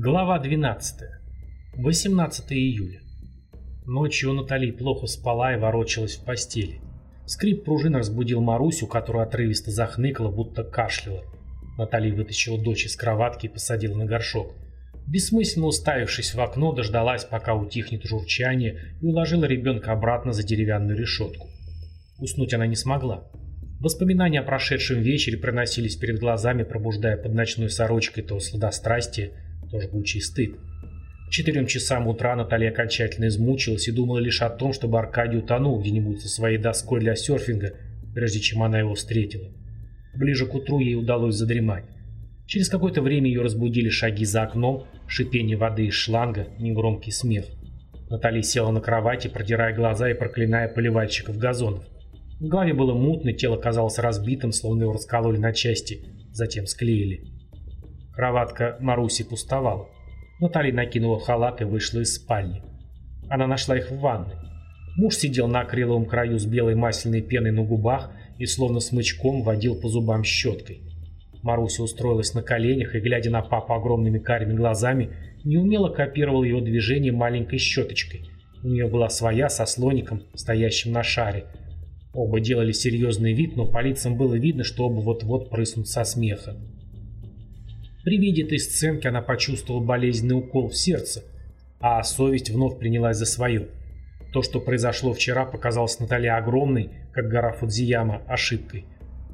Глава 12. 18 июля. Ночью Натали плохо спала и ворочалась в постели. Скрип пружин разбудил Марусю, которая отрывисто захныкала, будто кашляла. Натали вытащила дочь из кроватки и посадила на горшок. Бессмысленно уставившись в окно, дождалась, пока утихнет журчание, и уложила ребенка обратно за деревянную решетку. Уснуть она не смогла. Воспоминания о прошедшем вечере проносились перед глазами, пробуждая под ночной сорочкой то сладострастие, то жгучий стыд. К четырем часам утра Наталья окончательно измучилась и думала лишь о том, чтобы Аркадий утонул где-нибудь со своей доской для серфинга, прежде чем она его встретила. Ближе к утру ей удалось задремать. Через какое-то время ее разбудили шаги за окном, шипение воды из шланга, негромкий смех. Наталья села на кровати, продирая глаза и проклиная поливальщиков газонов. В голове было мутно, тело казалось разбитым, словно его раскололи на части, затем склеили. Кроватка Маруси пустовала. Наталья накинула халат и вышла из спальни. Она нашла их в ванной. Муж сидел на акриловом краю с белой масляной пеной на губах и словно смычком водил по зубам щеткой. Маруся устроилась на коленях и, глядя на папу огромными карими глазами, неумело копировала его движение маленькой щеточкой. У нее была своя со слоником, стоящим на шаре, Оба делали серьезный вид, но по лицам было видно, что оба вот-вот прыснут со смеха. При виде этой сценки она почувствовала болезненный укол в сердце, а совесть вновь принялась за свое. То, что произошло вчера, показалось Наталье огромной, как гора Фудзияма, ошибкой.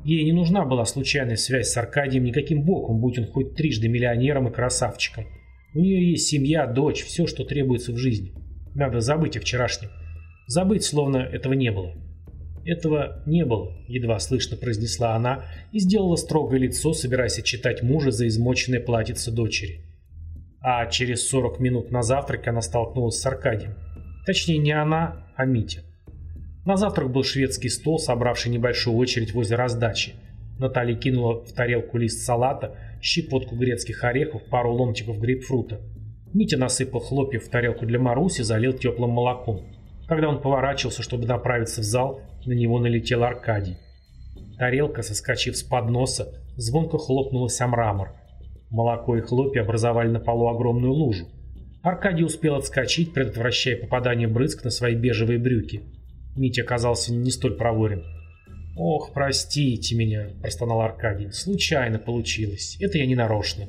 Ей не нужна была случайная связь с Аркадием никаким боком, будь он хоть трижды миллионером и красавчиком. У нее есть семья, дочь, все, что требуется в жизни. Надо забыть о вчерашнем. Забыть, словно этого не было. Этого не было, едва слышно произнесла она и сделала строгое лицо, собираясь отчитать мужа за измоченное платьице дочери. А через 40 минут на завтрак она столкнулась с Аркадием. Точнее, не она, а Митя. На завтрак был шведский стол, собравший небольшую очередь возле раздачи. Наталья кинула в тарелку лист салата, щепотку грецких орехов, пару ломтиков грейпфрута. Митя насыпал хлопьев в тарелку для Маруси, залил теплым молоком. Когда он поворачивался, чтобы направиться в зал, на него налетел Аркадий. Тарелка, соскочив с подноса, звонко хлопнулась о мрамор. Молоко и хлопья образовали на полу огромную лужу. Аркадий успел отскочить, предотвращая попадание брызг на свои бежевые брюки. Митя оказался не столь проворен. «Ох, простите меня», – простонал Аркадий. «Случайно получилось. Это я не нарочно».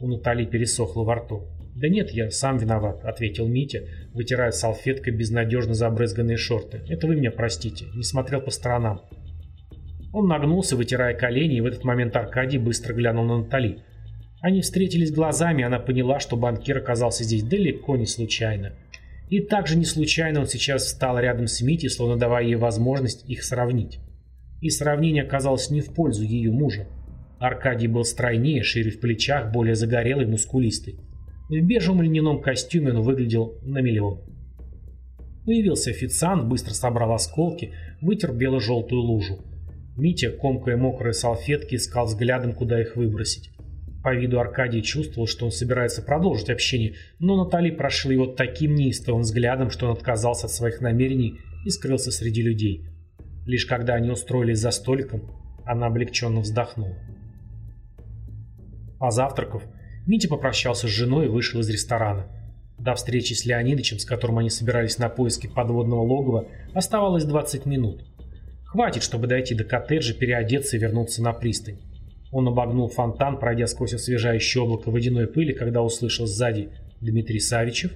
У Натали пересохло во рту. «Да нет, я сам виноват», — ответил Митя, вытирая салфеткой безнадежно забрызганные шорты. «Это вы меня простите, не смотрел по сторонам». Он нагнулся, вытирая колени, и в этот момент Аркадий быстро глянул на Натали. Они встретились глазами, и она поняла, что банкир оказался здесь далеко не случайно. И также не случайно он сейчас встал рядом с Мити, словно давая ей возможность их сравнить. И сравнение оказалось не в пользу ее мужа. Аркадий был стройнее, шире в плечах, более загорелый, мускулистый. В бежевом льняном костюме он выглядел на миллион. Появился официант, быстро собрал осколки, вытер бело-желтую лужу. Митя, комкая мокрые салфетки, искал взглядом, куда их выбросить. По виду Аркадий чувствовал, что он собирается продолжить общение, но Натали прошла его таким неистовым взглядом, что он отказался от своих намерений и скрылся среди людей. Лишь когда они устроились за столиком, она облегченно вздохнула. Позавтракав, Митя попрощался с женой и вышел из ресторана. До встречи с Леонидычем, с которым они собирались на поиски подводного логова, оставалось 20 минут. Хватит, чтобы дойти до коттеджа, переодеться и вернуться на пристань. Он обогнул фонтан, пройдя сквозь освежающее облако водяной пыли, когда услышал сзади Дмитрий Савичев.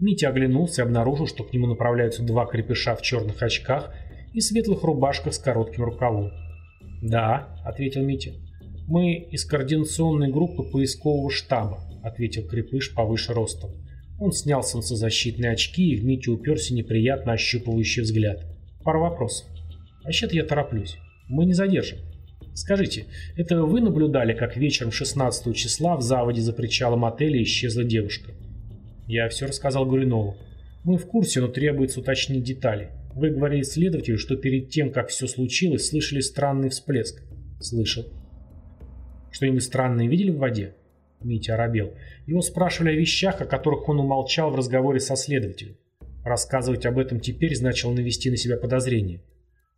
Митя оглянулся и обнаружил, что к нему направляются два крепыша в черных очках и светлых рубашках с коротким рукавом. «Да», — ответил Митя. «Мы из координационной группы поискового штаба», — ответил Крепыш повыше ростом. Он снял солнцезащитные очки, и в Митю уперся неприятно ощупывающий взгляд. «Пара вопросов. Вообще-то я тороплюсь. Мы не задержим. Скажите, это вы наблюдали, как вечером 16 числа в заводе за причалом отеля исчезла девушка?» Я все рассказал Гулинову. «Мы в курсе, но требуется уточнить детали. Вы говорили следователю, что перед тем, как все случилось, слышали странный всплеск». «Слышал». Что-нибудь странное видели в воде? Митя оробел. Его спрашивали о вещах, о которых он умолчал в разговоре со следователем. Рассказывать об этом теперь значило навести на себя подозрение.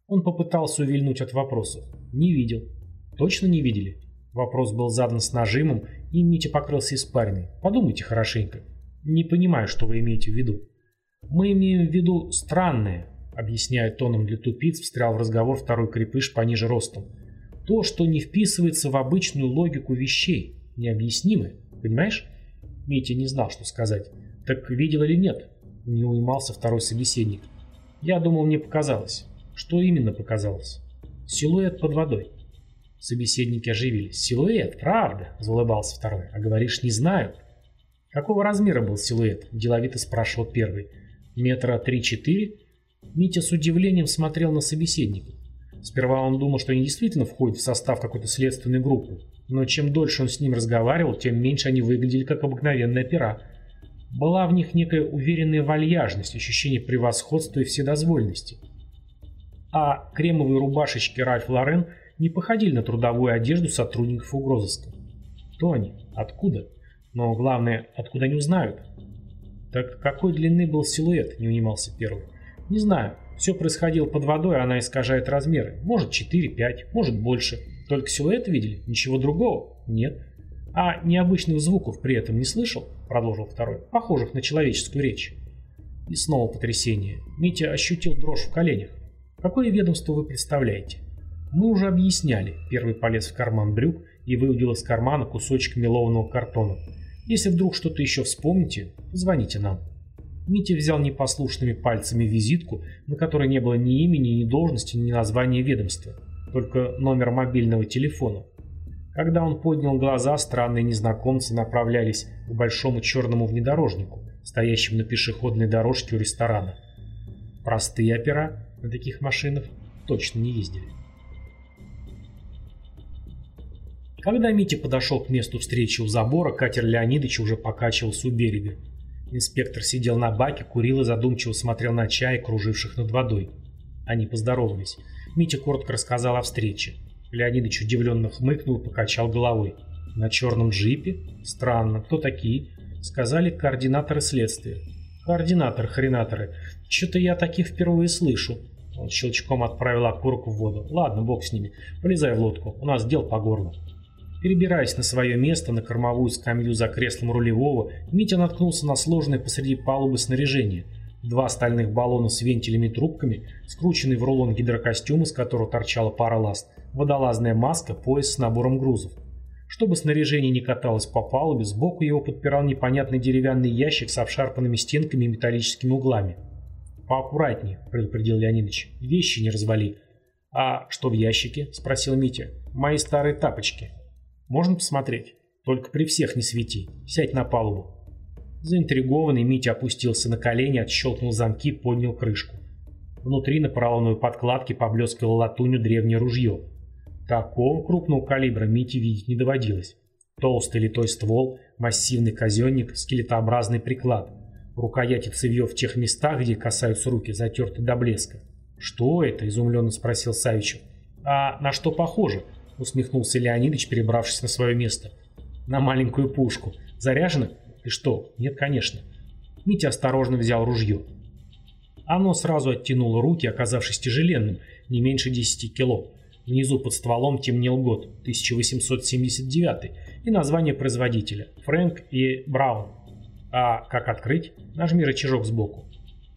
Он попытался увильнуть от вопросов. Не видел. Точно не видели? Вопрос был задан с нажимом, и Митя покрылся испариной. Подумайте хорошенько. Не понимаю, что вы имеете в виду. Мы имеем в виду странное, объясняя тоном для тупиц, встрял в разговор второй крепыш пониже ростом. То, что не вписывается в обычную логику вещей, необъяснимое, понимаешь? Митя не знал, что сказать. Так видел или нет? Не унимался второй собеседник. Я думал, мне показалось. Что именно показалось? Силуэт под водой. Собеседники оживились. «Силуэт, правда?» – заулыбался второй. «А говоришь, не знаю?» «Какого размера был силуэт?» – деловито спрашивал первый. «Метра три-четыре?» Митя с удивлением смотрел на собеседника. Сперва он думал, что они действительно входят в состав какой-то следственной группы, но чем дольше он с ним разговаривал, тем меньше они выглядели как обыкновенные пера. Была в них некая уверенная вальяжность, ощущение превосходства и вседозвольности. А кремовые рубашечки Ральф Лорен – не походили на трудовую одежду сотрудников угрозыска. Кто они? Откуда? Но главное, откуда они узнают? Так какой длины был силуэт, не унимался первый. Не знаю. Все происходило под водой, она искажает размеры. Может 4-5, может больше. Только силуэт видели? Ничего другого? Нет. А необычных звуков при этом не слышал? Продолжил второй. Похожих на человеческую речь. И снова потрясение. Митя ощутил дрожь в коленях. Какое ведомство вы представляете? Мы уже объясняли. Первый полез в карман брюк и выудил из кармана кусочек мелованного картона. Если вдруг что-то еще вспомните, звоните нам. Митя взял непослушными пальцами визитку, на которой не было ни имени, ни должности, ни названия ведомства, только номер мобильного телефона. Когда он поднял глаза, странные незнакомцы направлялись к большому черному внедорожнику, стоящему на пешеходной дорожке у ресторана. Простые опера на таких машинах точно не ездили. Когда Митя подошел к месту встречи у забора, катер Леонидовича уже покачивался у берега. Инспектор сидел на баке, курил и задумчиво смотрел на чай, круживших над водой. Они поздоровались. Митя коротко рассказал о встрече. Леонидович удивленно хмыкнул и покачал головой. «На черном джипе? Странно. Кто такие?» Сказали координаторы следствия. «Координатор-хренаторы. Что-то я таких впервые слышу». Он щелчком отправил окурок в воду. «Ладно, бог с ними. Полезай в лодку. У нас дел по горло». Перебираясь на свое место на кормовую скамью за креслом рулевого, Митя наткнулся на сложное посреди палубы снаряжение. Два стальных баллона с вентилями и трубками, скрученный в рулон гидрокостюм, из которого торчала пара ласт, водолазная маска, пояс с набором грузов. Чтобы снаряжение не каталось по палубе, сбоку его подпирал непонятный деревянный ящик с обшарпанными стенками и металлическими углами. «Поаккуратнее», — предупредил Леонидович, — «вещи не развали». «А что в ящике?» — спросил Митя. «Мои старые тапочки». Можно посмотреть? Только при всех не свети. Сядь на палубу. Заинтригованный Митя опустился на колени, отщелкнул замки, поднял крышку. Внутри на поролоновой подкладке поблескивало латунью древнее ружье. Такого крупного калибра Мите видеть не доводилось. Толстый литой ствол, массивный казенник, скелетообразный приклад. Рукояти цевье в тех местах, где касаются руки, затерты до блеска. «Что это?» – изумленно спросил Савичев. «А на что похоже?» Усмехнулся Леонидович, перебравшись на свое место. «На маленькую пушку. Заряжено? И что? Нет, конечно». Митя осторожно взял ружье. Оно сразу оттянуло руки, оказавшись тяжеленным, не меньше 10 кило. Внизу под стволом темнел год, 1879, и название производителя – Фрэнк и Браун. А как открыть? Нажми рычажок сбоку.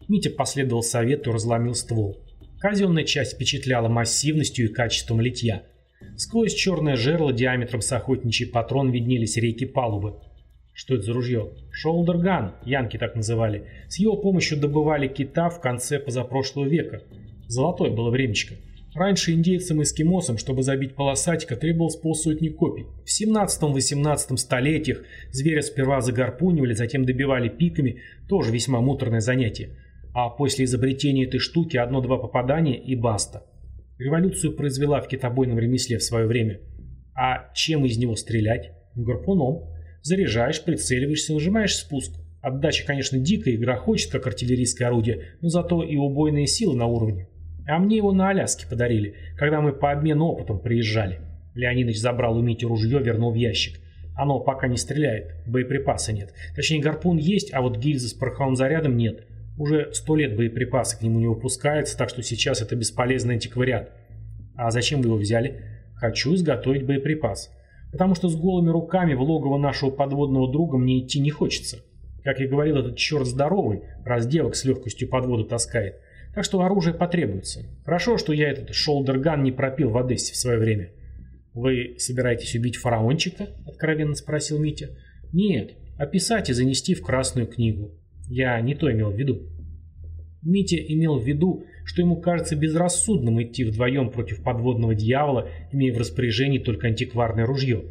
Митя последовал совету и разломил ствол. Казенная часть впечатляла массивностью и качеством литья – Сквозь черное жерло диаметром с охотничий патрон виднелись рейки палубы. Что это за ружье? Шолдерган, янки так называли. С его помощью добывали кита в конце позапрошлого века. Золотое было времечко. Раньше индейцам и эскимосам, чтобы забить полосатика, требовалось полсотни копий. В 17-18 столетиях зверя сперва загарпунивали, затем добивали пиками, тоже весьма муторное занятие. А после изобретения этой штуки одно-два попадания и баста. Революцию произвела в китобойном ремесле в свое время. А чем из него стрелять? Гарпуном. Заряжаешь, прицеливаешься, нажимаешь спуск. Отдача, конечно, дикая и грохочет, как артиллерийское орудие, но зато и убойные силы на уровне. А мне его на Аляске подарили, когда мы по обмену опытом приезжали. Леонидович забрал у Мити ружье, вернул в ящик. Оно пока не стреляет, боеприпаса нет. Точнее, гарпун есть, а вот гильзы с пороховым зарядом нет. Уже сто лет боеприпасы к нему не выпускаются, так что сейчас это бесполезный антиквариат. А зачем вы его взяли? Хочу изготовить боеприпас. потому что с голыми руками в логово нашего подводного друга мне идти не хочется. Как я говорил, этот черт здоровый, раз девок с легкостью под воду таскает. Так что оружие потребуется. Хорошо, что я этот шолдерган не пропил в Одессе в свое время. «Вы собираетесь убить фараончика?» — откровенно спросил Митя. «Нет, описать и занести в Красную книгу. Я не то имел в виду». Митя имел в виду, что ему кажется безрассудным идти вдвоем против подводного дьявола, имея в распоряжении только антикварное ружье.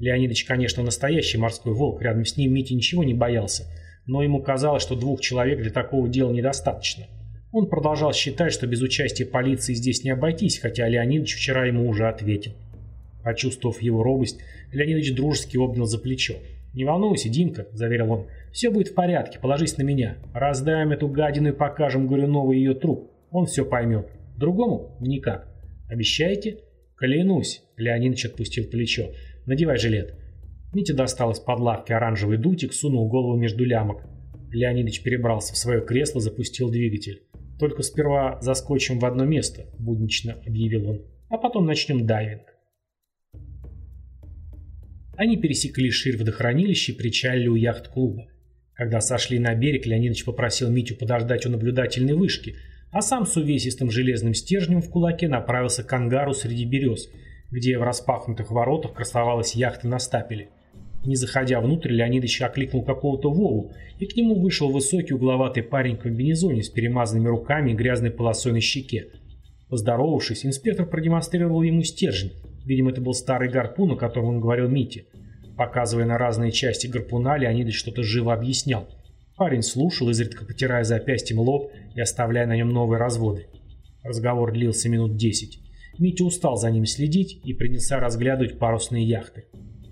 Леонидович, конечно, настоящий морской волк, рядом с ним Митя ничего не боялся, но ему казалось, что двух человек для такого дела недостаточно. Он продолжал считать, что без участия полиции здесь не обойтись, хотя Леонидович вчера ему уже ответил. Почувствовав его робость, Леонидович дружески обнял за плечо. «Не волнуйся, Димка», — заверил он, — «все будет в порядке, положись на меня. Раздаем эту гадину и покажем Горюнову ее труп. Он все поймет. Другому — никак. Обещаете?» «Клянусь», — Леонидович отпустил плечо. «Надевай жилет». Митя достал из-под лавки оранжевый дутик, сунул голову между лямок. Леонидович перебрался в свое кресло, запустил двигатель. «Только сперва заскочим в одно место», — буднично объявил он. «А потом начнем дайвинг». Они пересекли ширь водохранилища и причалили у яхт-клуба. Когда сошли на берег, Леонидович попросил Митю подождать у наблюдательной вышки, а сам с увесистым железным стержнем в кулаке направился к ангару среди берез, где в распахнутых воротах красовалась яхта на стапеле. Не заходя внутрь, Леонидович окликнул какого-то Вову, и к нему вышел высокий угловатый парень в комбинезоне с перемазанными руками и грязной полосой на щеке. Поздоровавшись, инспектор продемонстрировал ему стержень, Видимо, это был старый гарпун, о котором он говорил Мите. Показывая на разные части гарпуна, Леонидович что-то живо объяснял. Парень слушал, изредка потирая запястьем лоб и оставляя на нем новые разводы. Разговор длился минут десять. Митя устал за ним следить и принялся разглядывать парусные яхты.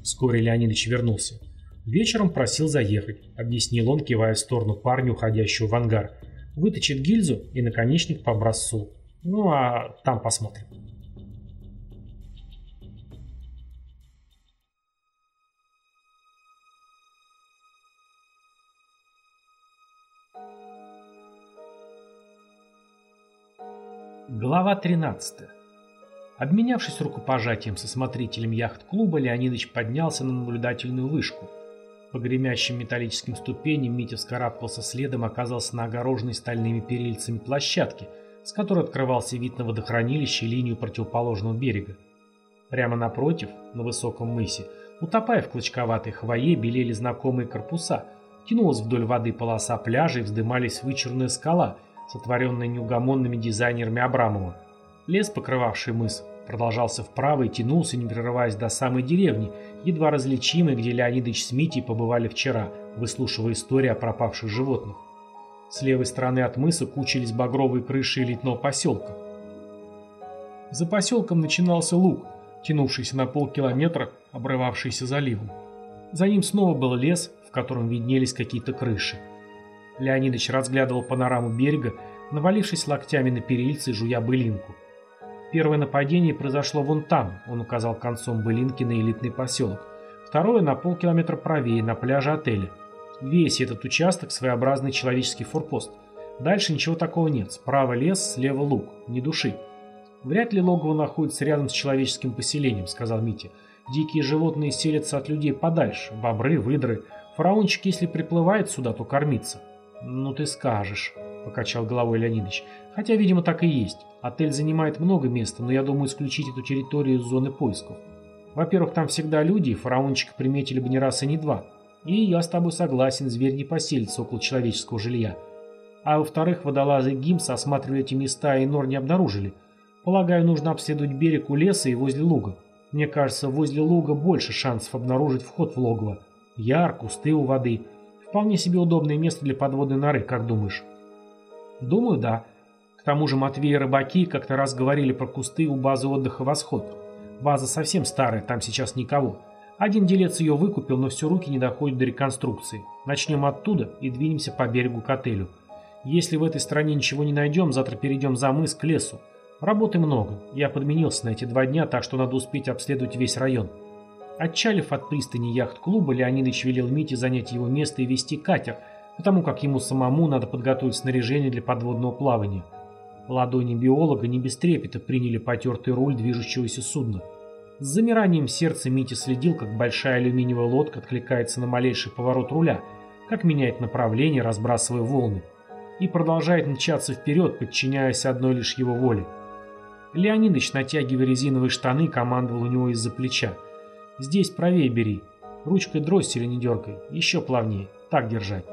Вскоре Леонидович вернулся. Вечером просил заехать, объяснил он, кивая в сторону парня, уходящего в ангар. Выточит гильзу и наконечник по образцу. Ну а там посмотрим. Глава 13. Обменявшись рукопожатием со смотрителем яхт-клуба, Леонидович поднялся на наблюдательную вышку. По гремящим металлическим ступеням Митя вскарабкался следом оказался на огороженной стальными перильцами площадке, с которой открывался вид на водохранилище и линию противоположного берега. Прямо напротив, на высоком мысе, утопая в клочковатой хвое, белели знакомые корпуса, тянулась вдоль воды полоса пляжа и вздымались вычурная скала – сотворенный неугомонными дизайнерами Абрамова. Лес, покрывавший мыс, продолжался вправо и тянулся, не прерываясь до самой деревни, едва различимой, где Леонидович с Митей побывали вчера, выслушивая истории о пропавших животных. С левой стороны от мыса кучились багровые крыши элитного поселка. За поселком начинался луг, тянувшийся на полкилометра, обрывавшийся заливом. За ним снова был лес, в котором виднелись какие-то крыши. Леонидович разглядывал панораму берега, навалившись локтями на перильцы, жуя былинку. Первое нападение произошло вон там, он указал концом былинки на элитный поселок. Второе на полкилометра правее, на пляже отеля. Весь этот участок своеобразный человеческий форпост. Дальше ничего такого нет. Справа лес, слева луг. Ни души. Вряд ли логово находится рядом с человеческим поселением, сказал Митя. Дикие животные селятся от людей подальше. Бобры, выдры. Фараончик, если приплывает сюда, то кормится. «Ну ты скажешь», — покачал головой Леонидович. «Хотя, видимо, так и есть. Отель занимает много места, но я думаю исключить эту территорию из зоны поисков. Во-первых, там всегда люди, и фараончика приметили бы не раз и не два. И я с тобой согласен, зверь не поселится около человеческого жилья. А во-вторых, водолазы Гимса осматривали эти места и нор не обнаружили. Полагаю, нужно обследовать берег у леса и возле луга. Мне кажется, возле луга больше шансов обнаружить вход в логово. Яр, кусты у воды — Вполне себе удобное место для подводной норы, как думаешь? Думаю, да. К тому же Матвей и рыбаки как-то раз говорили про кусты у базы отдыха «Восход». База совсем старая, там сейчас никого. Один делец ее выкупил, но все руки не доходят до реконструкции. Начнем оттуда и двинемся по берегу к отелю. Если в этой стране ничего не найдем, завтра перейдем за мыс к лесу. Работы много. Я подменился на эти два дня, так что надо успеть обследовать весь район. Отчалив от пристани яхт-клуба, Леонидович велел Мите занять его место и вести катер, потому как ему самому надо подготовить снаряжение для подводного плавания. Ладони биолога не без трепета приняли потертый руль движущегося судна. С замиранием сердца Митя следил, как большая алюминиевая лодка откликается на малейший поворот руля, как меняет направление, разбрасывая волны, и продолжает мчаться вперед, подчиняясь одной лишь его воле. Леонидыч, натягивая резиновые штаны, командовал у него из-за плеча. «Здесь правее бери. Ручкой дросселя не дергай. Еще плавнее. Так держать».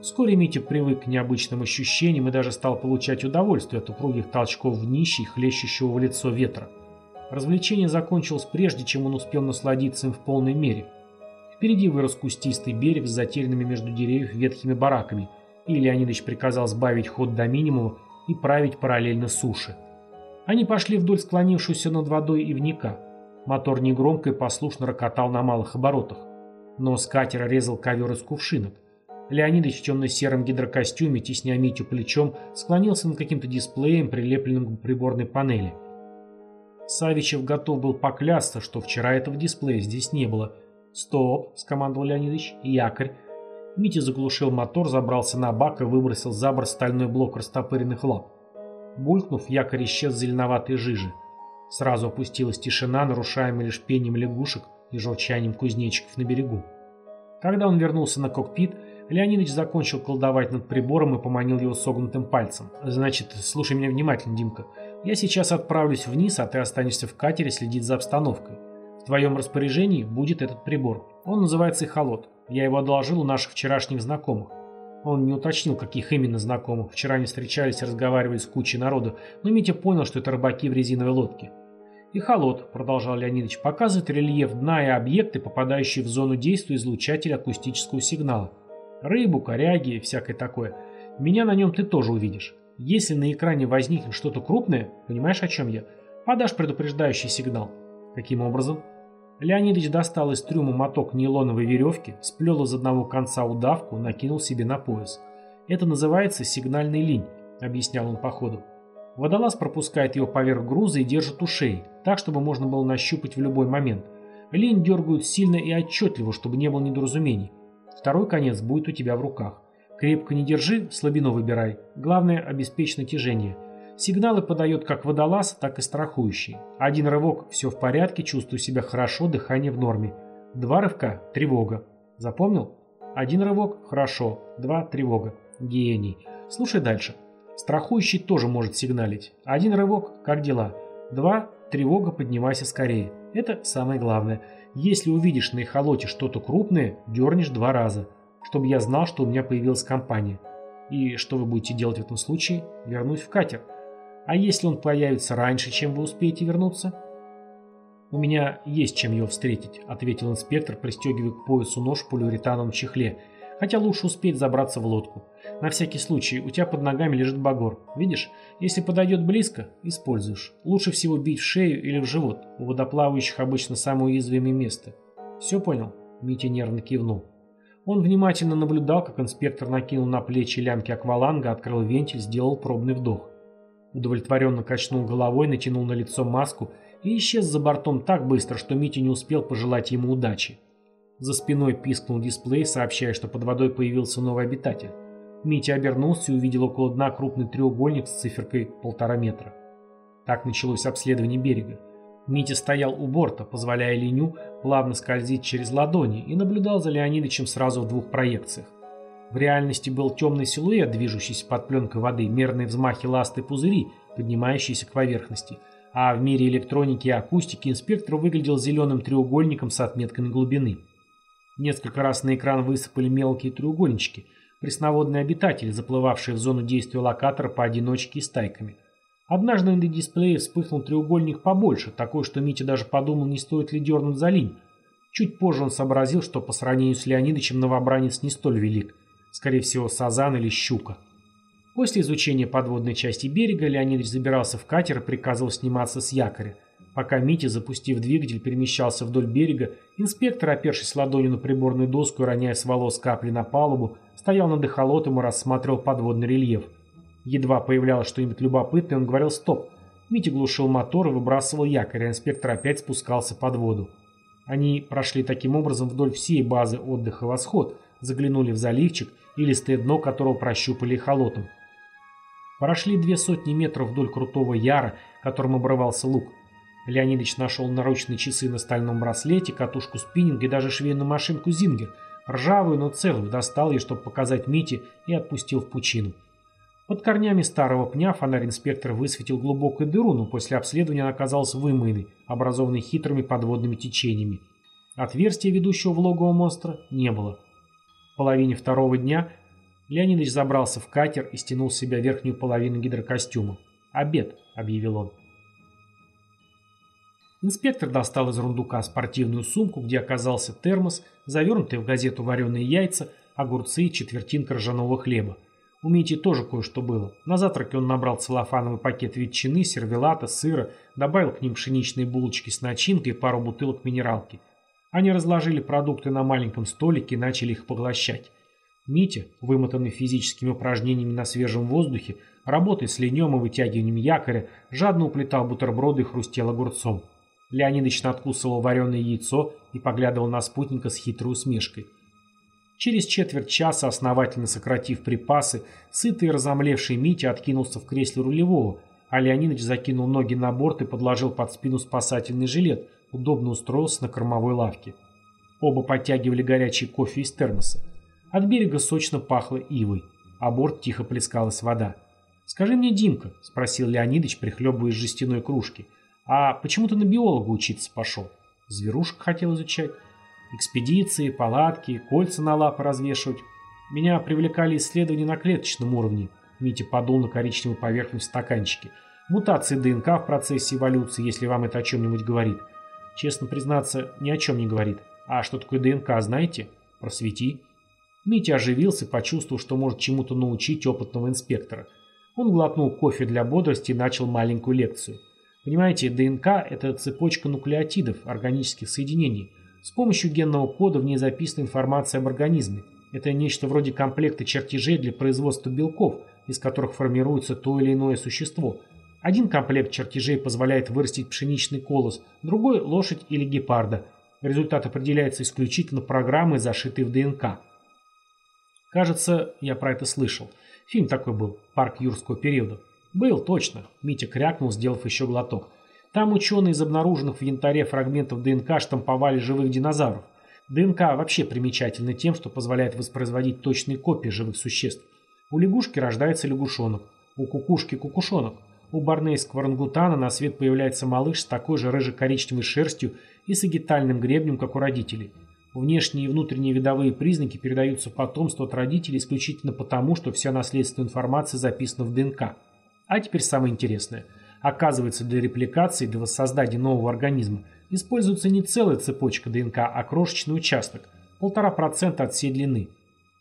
Вскоре Митя привык к необычным ощущениям и даже стал получать удовольствие от упругих толчков в днище и хлещущего в лицо ветра. Развлечение закончилось прежде, чем он успел насладиться им в полной мере. Впереди вырос кустистый берег с затерянными между деревьев ветхими бараками, и Леонидович приказал сбавить ход до минимума и править параллельно суше. Они пошли вдоль склонившегося над водой ивника. Мотор негромко и послушно рокотал на малых оборотах. Но с катера резал ковер из кувшинок. Леонидович в темно-сером гидрокостюме, тесня Митю плечом, склонился над каким-то дисплеем, прилепленным к приборной панели – Савичев готов был поклясться, что вчера этого дисплея здесь не было. «Стоп!» – скомандовал Леонидович. «Якорь!» Митя заглушил мотор, забрался на бак и выбросил за борт стальной блок растопыренных лап. Булькнув, якорь исчез в зеленоватой жиже. Сразу опустилась тишина, нарушаемая лишь пением лягушек и журчанием кузнечиков на берегу. Когда он вернулся на кокпит, Леонидович закончил колдовать над прибором и поманил его согнутым пальцем. «Значит, слушай меня внимательно, Димка. Я сейчас отправлюсь вниз, а ты останешься в катере следить за обстановкой. В твоем распоряжении будет этот прибор. Он называется «Эхолот». Я его одолжил у наших вчерашних знакомых. Он не уточнил, каких именно знакомых. Вчера они встречались и разговаривали с кучей народу, но Митя понял, что это рыбаки в резиновой лодке. «Эхолот», — продолжал Леонидович, — показывает рельеф дна и объекты, попадающие в зону действия излучателя акустического сигнала. Рыбу, коряги и всякое такое. Меня на нем ты тоже увидишь. Если на экране возникнет что-то крупное, понимаешь, о чем я, подашь предупреждающий сигнал. Каким образом? Леонидович достал из трюма моток нейлоновой веревки, сплел из одного конца удавку, накинул себе на пояс. Это называется сигнальный линь, объяснял он по ходу. Водолаз пропускает его поверх груза и держит у шеи, так, чтобы можно было нащупать в любой момент. Линь дергают сильно и отчетливо, чтобы не было недоразумений. Второй конец будет у тебя в руках. Крепко не держи, слабину выбирай. Главное – обеспечь натяжение. Сигналы подает как водолаз, так и страхующий. Один рывок – все в порядке, чувствую себя хорошо, дыхание в норме. Два рывка – тревога. Запомнил? Один рывок – хорошо. Два – тревога. Гений. Слушай дальше. Страхующий тоже может сигналить. Один рывок – как дела? Два – тревога, поднимайся скорее. Это самое главное. Если увидишь на эхолоте что-то крупное, дернешь два раза чтобы я знал, что у меня появилась компания. И что вы будете делать в этом случае? Вернуть в катер. А если он появится раньше, чем вы успеете вернуться? «У меня есть чем его встретить», — ответил инспектор, пристегивая к поясу нож в полиуретановом чехле. «Хотя лучше успеть забраться в лодку. На всякий случай, у тебя под ногами лежит багор. Видишь, если подойдет близко, используешь. Лучше всего бить в шею или в живот. У водоплавающих обычно самое уязвимое место. Все понял?» Митя нервно кивнул. Он внимательно наблюдал, как инспектор накинул на плечи лямки акваланга, открыл вентиль, сделал пробный вдох. Удовлетворенно качнул головой, натянул на лицо маску и исчез за бортом так быстро, что Митя не успел пожелать ему удачи. За спиной пискнул дисплей, сообщая, что под водой появился новый обитатель. Митя обернулся и увидел около дна крупный треугольник с циферкой полтора метра. Так началось обследование берега. Митя стоял у борта, позволяя Леню плавно скользить через ладони и наблюдал за Леонидовичем сразу в двух проекциях. В реальности был темный силуэт, движущийся под пленкой воды, мерные взмахи ласты пузыри, поднимающиеся к поверхности. А в мире электроники и акустики инспектор выглядел зеленым треугольником с отметками глубины. Несколько раз на экран высыпали мелкие треугольнички, пресноводные обитатели, заплывавшие в зону действия локатора поодиночке и стайками – Однажды на дисплее вспыхнул треугольник побольше, такой, что Митя даже подумал, не стоит ли дернуть за линь. Чуть позже он сообразил, что по сравнению с Леонидовичем новобранец не столь велик. Скорее всего, сазан или щука. После изучения подводной части берега Леонидович забирался в катер и приказывал сниматься с якоря. Пока Митя, запустив двигатель, перемещался вдоль берега, инспектор, опершись ладонью на приборную доску и роняя с волос капли на палубу, стоял над эхолотом и рассматривал подводный рельеф. Едва появлялось что-нибудь любопытное, он говорил «стоп». Митя глушил мотор и выбрасывал якорь, а инспектор опять спускался под воду. Они прошли таким образом вдоль всей базы отдыха «Восход», заглянули в заливчик и листое дно которого прощупали холотом. Прошли две сотни метров вдоль крутого яра, которым обрывался луг. Леонидович нашел наручные часы на стальном браслете, катушку спиннинга и даже швейную машинку «Зингер», ржавую, но целую, достал ее, чтобы показать Мите, и отпустил в пучину. Под корнями старого пня фонарь-инспектор высветил глубокую дыру, но после обследования она оказалась вымытой, образованной хитрыми подводными течениями. Отверстия, ведущего в логово монстра, не было. Половине второго дня Леонидович забрался в катер и стянул с себя верхнюю половину гидрокостюма. «Обед», — объявил он. Инспектор достал из рундука спортивную сумку, где оказался термос, завернутый в газету вареные яйца, огурцы и четвертинка ржаного хлеба. У Мити тоже кое-что было. На завтраке он набрал целлофановый пакет ветчины, сервелата, сыра, добавил к ним пшеничные булочки с начинкой и пару бутылок минералки. Они разложили продукты на маленьком столике и начали их поглощать. Митя, вымотанный физическими упражнениями на свежем воздухе, работой с ленем и вытягиванием якоря, жадно уплетал бутерброды и хрустел огурцом. Леонидович надкусывал вареное яйцо и поглядывал на спутника с хитрой усмешкой. Через четверть часа, основательно сократив припасы, сытый и разомлевший Митя откинулся в кресле рулевого, а Леонидович закинул ноги на борт и подложил под спину спасательный жилет, удобно устроился на кормовой лавке. Оба подтягивали горячий кофе из термоса. От берега сочно пахло ивой, а борт тихо плескалась вода. «Скажи мне, Димка», — спросил Леонидович, прихлебывая из жестяной кружки, — а почему ты на биолога учиться пошел? Зверушек хотел изучать. Экспедиции, палатки, кольца на лапы развешивать. Меня привлекали исследования на клеточном уровне. Митя подул на коричневую поверхность в стаканчике. Мутации ДНК в процессе эволюции, если вам это о чем-нибудь говорит. Честно признаться, ни о чем не говорит. А что такое ДНК, знаете? Просвети. Митя оживился, почувствовал, что может чему-то научить опытного инспектора. Он глотнул кофе для бодрости и начал маленькую лекцию. Понимаете, ДНК – это цепочка нуклеотидов, органических соединений. С помощью генного кода в ней записана информация об организме. Это нечто вроде комплекта чертежей для производства белков, из которых формируется то или иное существо. Один комплект чертежей позволяет вырастить пшеничный колос, другой – лошадь или гепарда. Результат определяется исключительно программой, зашитой в ДНК. Кажется, я про это слышал. Фильм такой был «Парк юрского периода». «Был, точно», — Митя крякнул, сделав еще глоток. «Там ученые из обнаруженных в янтаре фрагментов ДНК штамповали живых динозавров. ДНК вообще примечательна тем, что позволяет воспроизводить точные копии живых существ. У лягушки рождается лягушонок, у кукушки – кукушонок, у барнейского рангутана на свет появляется малыш с такой же рыже-коричневой шерстью и сагитальным гребнем, как у родителей. Внешние и внутренние видовые признаки передаются потомству от родителей исключительно потому, что вся наследственная информация записана в ДНК. А теперь самое интересное. Оказывается, для репликации, для воссоздания нового организма используется не целая цепочка ДНК, а крошечный участок. Полтора процента от всей длины.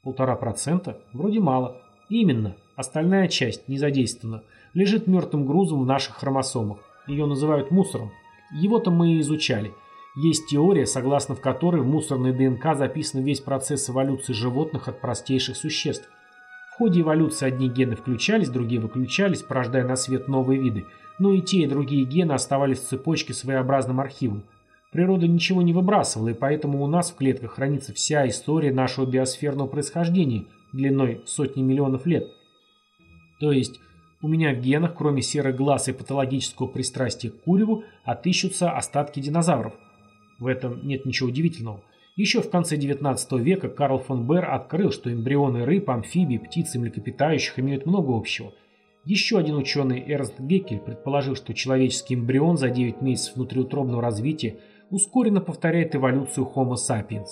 Полтора процента? Вроде мало. Именно. Остальная часть не задействована. Лежит мертвым грузом в наших хромосомах. Ее называют мусором. Его-то мы и изучали. Есть теория, согласно в которой в мусорной ДНК записан весь процесс эволюции животных от простейших существ. В ходе эволюции одни гены включались, другие выключались, порождая на свет новые виды, но и те, и другие гены оставались в цепочке своеобразным архивом. Природа ничего не выбрасывала, и поэтому у нас в клетках хранится вся история нашего биосферного происхождения длиной сотни миллионов лет. То есть у меня в генах, кроме серых глаз и патологического пристрастия к куреву, отыщутся остатки динозавров. В этом нет ничего удивительного. Еще в конце XIX века Карл фон Бер открыл, что эмбрионы рыб, амфибий, птиц и млекопитающих имеют много общего. Еще один ученый Эрнст Геккель предположил, что человеческий эмбрион за 9 месяцев внутриутробного развития ускоренно повторяет эволюцию Homo sapiens.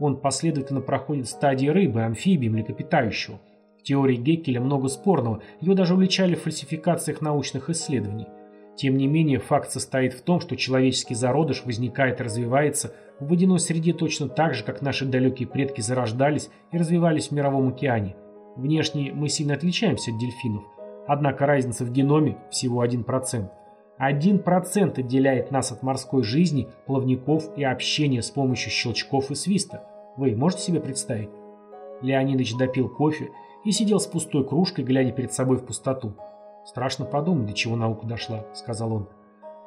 Он последовательно проходит стадии рыбы, амфибии, млекопитающего. Теории Геккеля много спорного, его даже уличали в фальсификациях научных исследований. Тем не менее, факт состоит в том, что человеческий зародыш возникает и развивается в водяной среде точно так же, как наши далекие предки зарождались и развивались в мировом океане. Внешне мы сильно отличаемся от дельфинов, однако разница в геноме всего 1%. 1% отделяет нас от морской жизни, плавников и общения с помощью щелчков и свиста. Вы можете себе представить? Леонидович допил кофе и сидел с пустой кружкой, глядя перед собой в пустоту. «Страшно подумать, до чего наука дошла», — сказал он.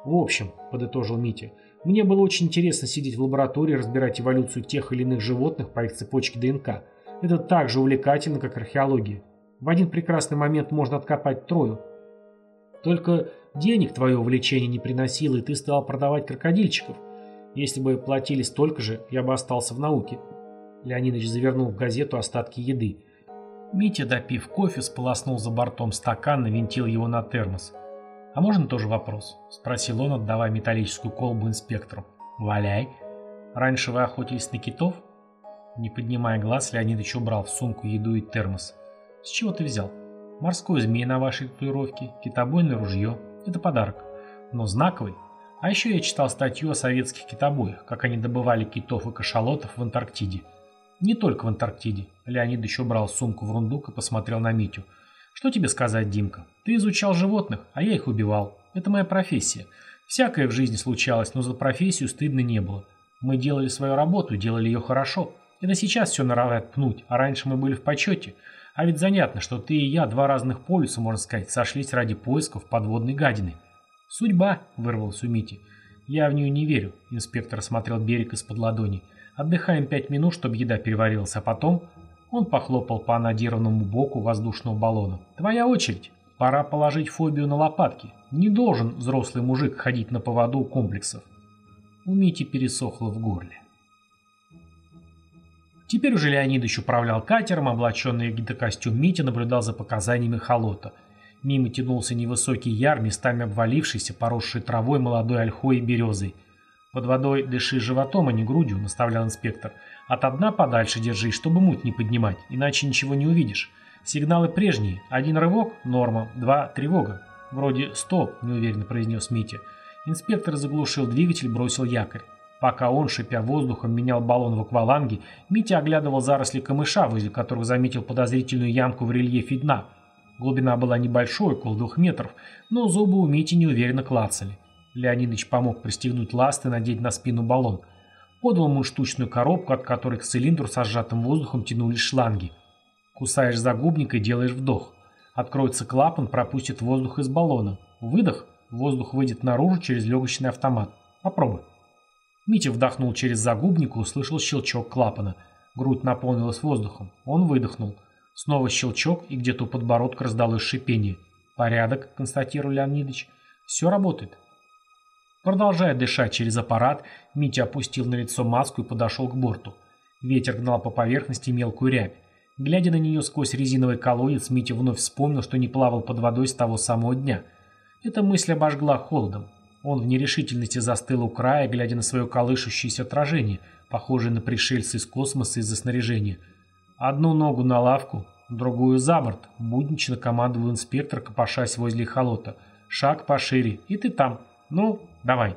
«В общем», — подытожил Митя, — мне было очень интересно сидеть в лаборатории и разбирать эволюцию тех или иных животных по их цепочке ДНК. Это так же увлекательно, как археология. В один прекрасный момент можно откопать Трою. Только Денег твое увлечение не приносило, и ты стал продавать крокодильчиков. Если бы платили столько же, я бы остался в науке. Леонидович завернул в газету остатки еды. Митя, допив кофе, сполоснул за бортом стакан, навинтил его на термос. «А можно тоже вопрос?» – спросил он, отдавая металлическую колбу инспектору. «Валяй. Раньше вы охотились на китов?» Не поднимая глаз, Леонидович убрал в сумку еду и термос. «С чего ты взял?» «Морской змей на вашей татуировке, китобойное ружье. Это подарок. Но знаковый. А еще я читал статью о советских китобоях, как они добывали китов и кашалотов в Антарктиде. Не только в Антарктиде. Леонид еще брал сумку в рундук и посмотрел на Митю. Что тебе сказать, Димка? Ты изучал животных, а я их убивал. Это моя профессия. Всякое в жизни случалось, но за профессию стыдно не было. Мы делали свою работу, делали ее хорошо. Это сейчас все норовят пнуть, а раньше мы были в почете. А ведь занятно, что ты и я, два разных полюса, можно сказать, сошлись ради поисков подводной гадины. «Судьба», — вырвалась у Мити. «Я в нее не верю», — инспектор осмотрел берег из-под ладони. «Отдыхаем пять минут, чтобы еда переварилась, а потом...» Он похлопал по анодированному боку воздушного баллона. «Твоя очередь. Пора положить фобию на лопатки. Не должен взрослый мужик ходить на поводу комплексов». У Мити пересохло в горле. Теперь уже Леонидович управлял катером, облаченный в гидрокостюм Митя наблюдал за показаниями холота — Мимо тянулся невысокий яр, местами обвалившийся, поросший травой, молодой ольхой и березой. «Под водой дыши животом, а не грудью», — наставлял инспектор. «От дна подальше держись, чтобы муть не поднимать, иначе ничего не увидишь. Сигналы прежние. Один рывок — норма, два — тревога. Вроде стоп», — неуверенно произнес Митя. Инспектор заглушил двигатель, бросил якорь. Пока он, шипя воздухом, менял баллон в акваланге, Митя оглядывал заросли камыша, возле которых заметил подозрительную ямку в рельефе дна — Глубина была небольшой, около двух метров, но зубы у Мити неуверенно клацали. Леонидович помог пристегнуть ласт и надеть на спину баллон. Подал ему штучную коробку, от которой к цилиндру со сжатым воздухом тянулись шланги. Кусаешь загубник и делаешь вдох. Откроется клапан, пропустит воздух из баллона. Выдох, воздух выйдет наружу через легочный автомат. Попробуй. Митя вдохнул через загубник и услышал щелчок клапана. Грудь наполнилась воздухом. Он выдохнул. Снова щелчок, и где-то у подбородка раздалось шипение. «Порядок», — констатировал Леонидович. «Все работает». Продолжая дышать через аппарат, Митя опустил на лицо маску и подошел к борту. Ветер гнал по поверхности мелкую рябь. Глядя на нее сквозь резиновый колодец, Митя вновь вспомнил, что не плавал под водой с того самого дня. Эта мысль обожгла холодом. Он в нерешительности застыл у края, глядя на свое колышущееся отражение, похожее на пришельца из космоса из-за снаряжения — Одну ногу на лавку, другую за борт, буднично командовал инспектор, копошась возле холота. Шаг пошире, и ты там. Ну, давай.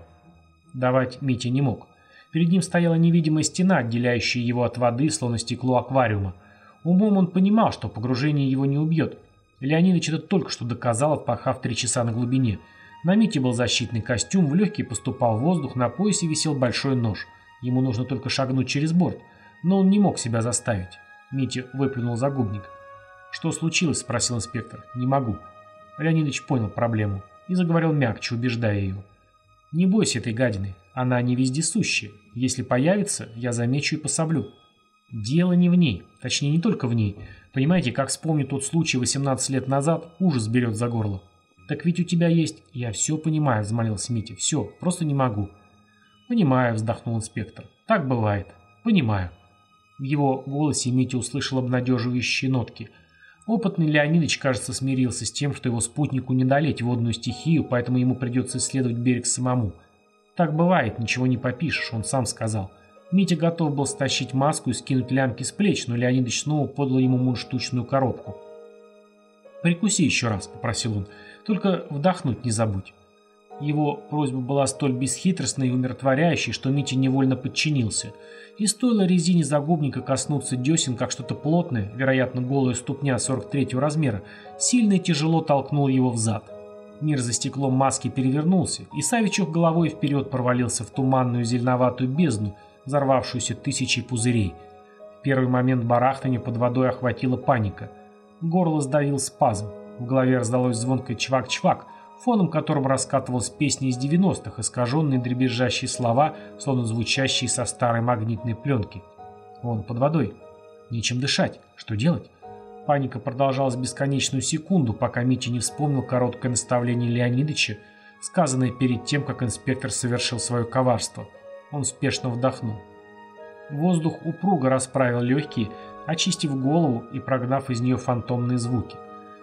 Давать Митя не мог. Перед ним стояла невидимая стена, отделяющая его от воды, словно стекло аквариума. Умом он понимал, что погружение его не убьет. Леонидович это только что доказал, отпахав три часа на глубине. На Мите был защитный костюм, в легкий поступал воздух, на поясе висел большой нож. Ему нужно только шагнуть через борт, но он не мог себя заставить. Митя выплюнул загубник. «Что случилось?» – спросил инспектор. «Не могу». Леонидович понял проблему и заговорил мягче, убеждая ее. «Не бойся этой гадины, она не вездесущая. Если появится, я замечу и пособлю». «Дело не в ней, точнее не только в ней. Понимаете, как вспомню тот случай 18 лет назад, ужас берет за горло». «Так ведь у тебя есть...» «Я все понимаю», – взмолился Митя. «Все, просто не могу». «Понимаю», – вздохнул инспектор. «Так бывает. Понимаю». В его голосе Митя услышал обнадеживающие нотки. Опытный Леонидович, кажется, смирился с тем, что его спутнику не долеть водную стихию, поэтому ему придется исследовать берег самому. Так бывает, ничего не попишешь, он сам сказал. Митя готов был стащить маску и скинуть лямки с плеч, но Леонидович снова подал ему мундштучную коробку. «Прикуси еще раз», — попросил он, — «только вдохнуть не забудь». Его просьба была столь бесхитростной и умиротворяющей, что Митя невольно подчинился. И стоило резине загубника коснуться десен, как что-то плотное, вероятно, голая ступня 43-го размера, сильно и тяжело толкнул его в зад. Мир за стеклом маски перевернулся, и Савичев головой вперед провалился в туманную зеленоватую бездну, взорвавшуюся тысячей пузырей. В первый момент барахтания под водой охватила паника. Горло сдавил спазм. В голове раздалось звонкое чвак-чвак – фоном которым раскатывалась песня из 90-х, искаженные дребезжащие слова, словно звучащие со старой магнитной пленки. Он под водой. Нечем дышать. Что делать? Паника продолжалась бесконечную секунду, пока Митя не вспомнил короткое наставление Леонидыча, сказанное перед тем, как инспектор совершил свое коварство. Он спешно вдохнул. Воздух упруго расправил легкие, очистив голову и прогнав из нее фантомные звуки.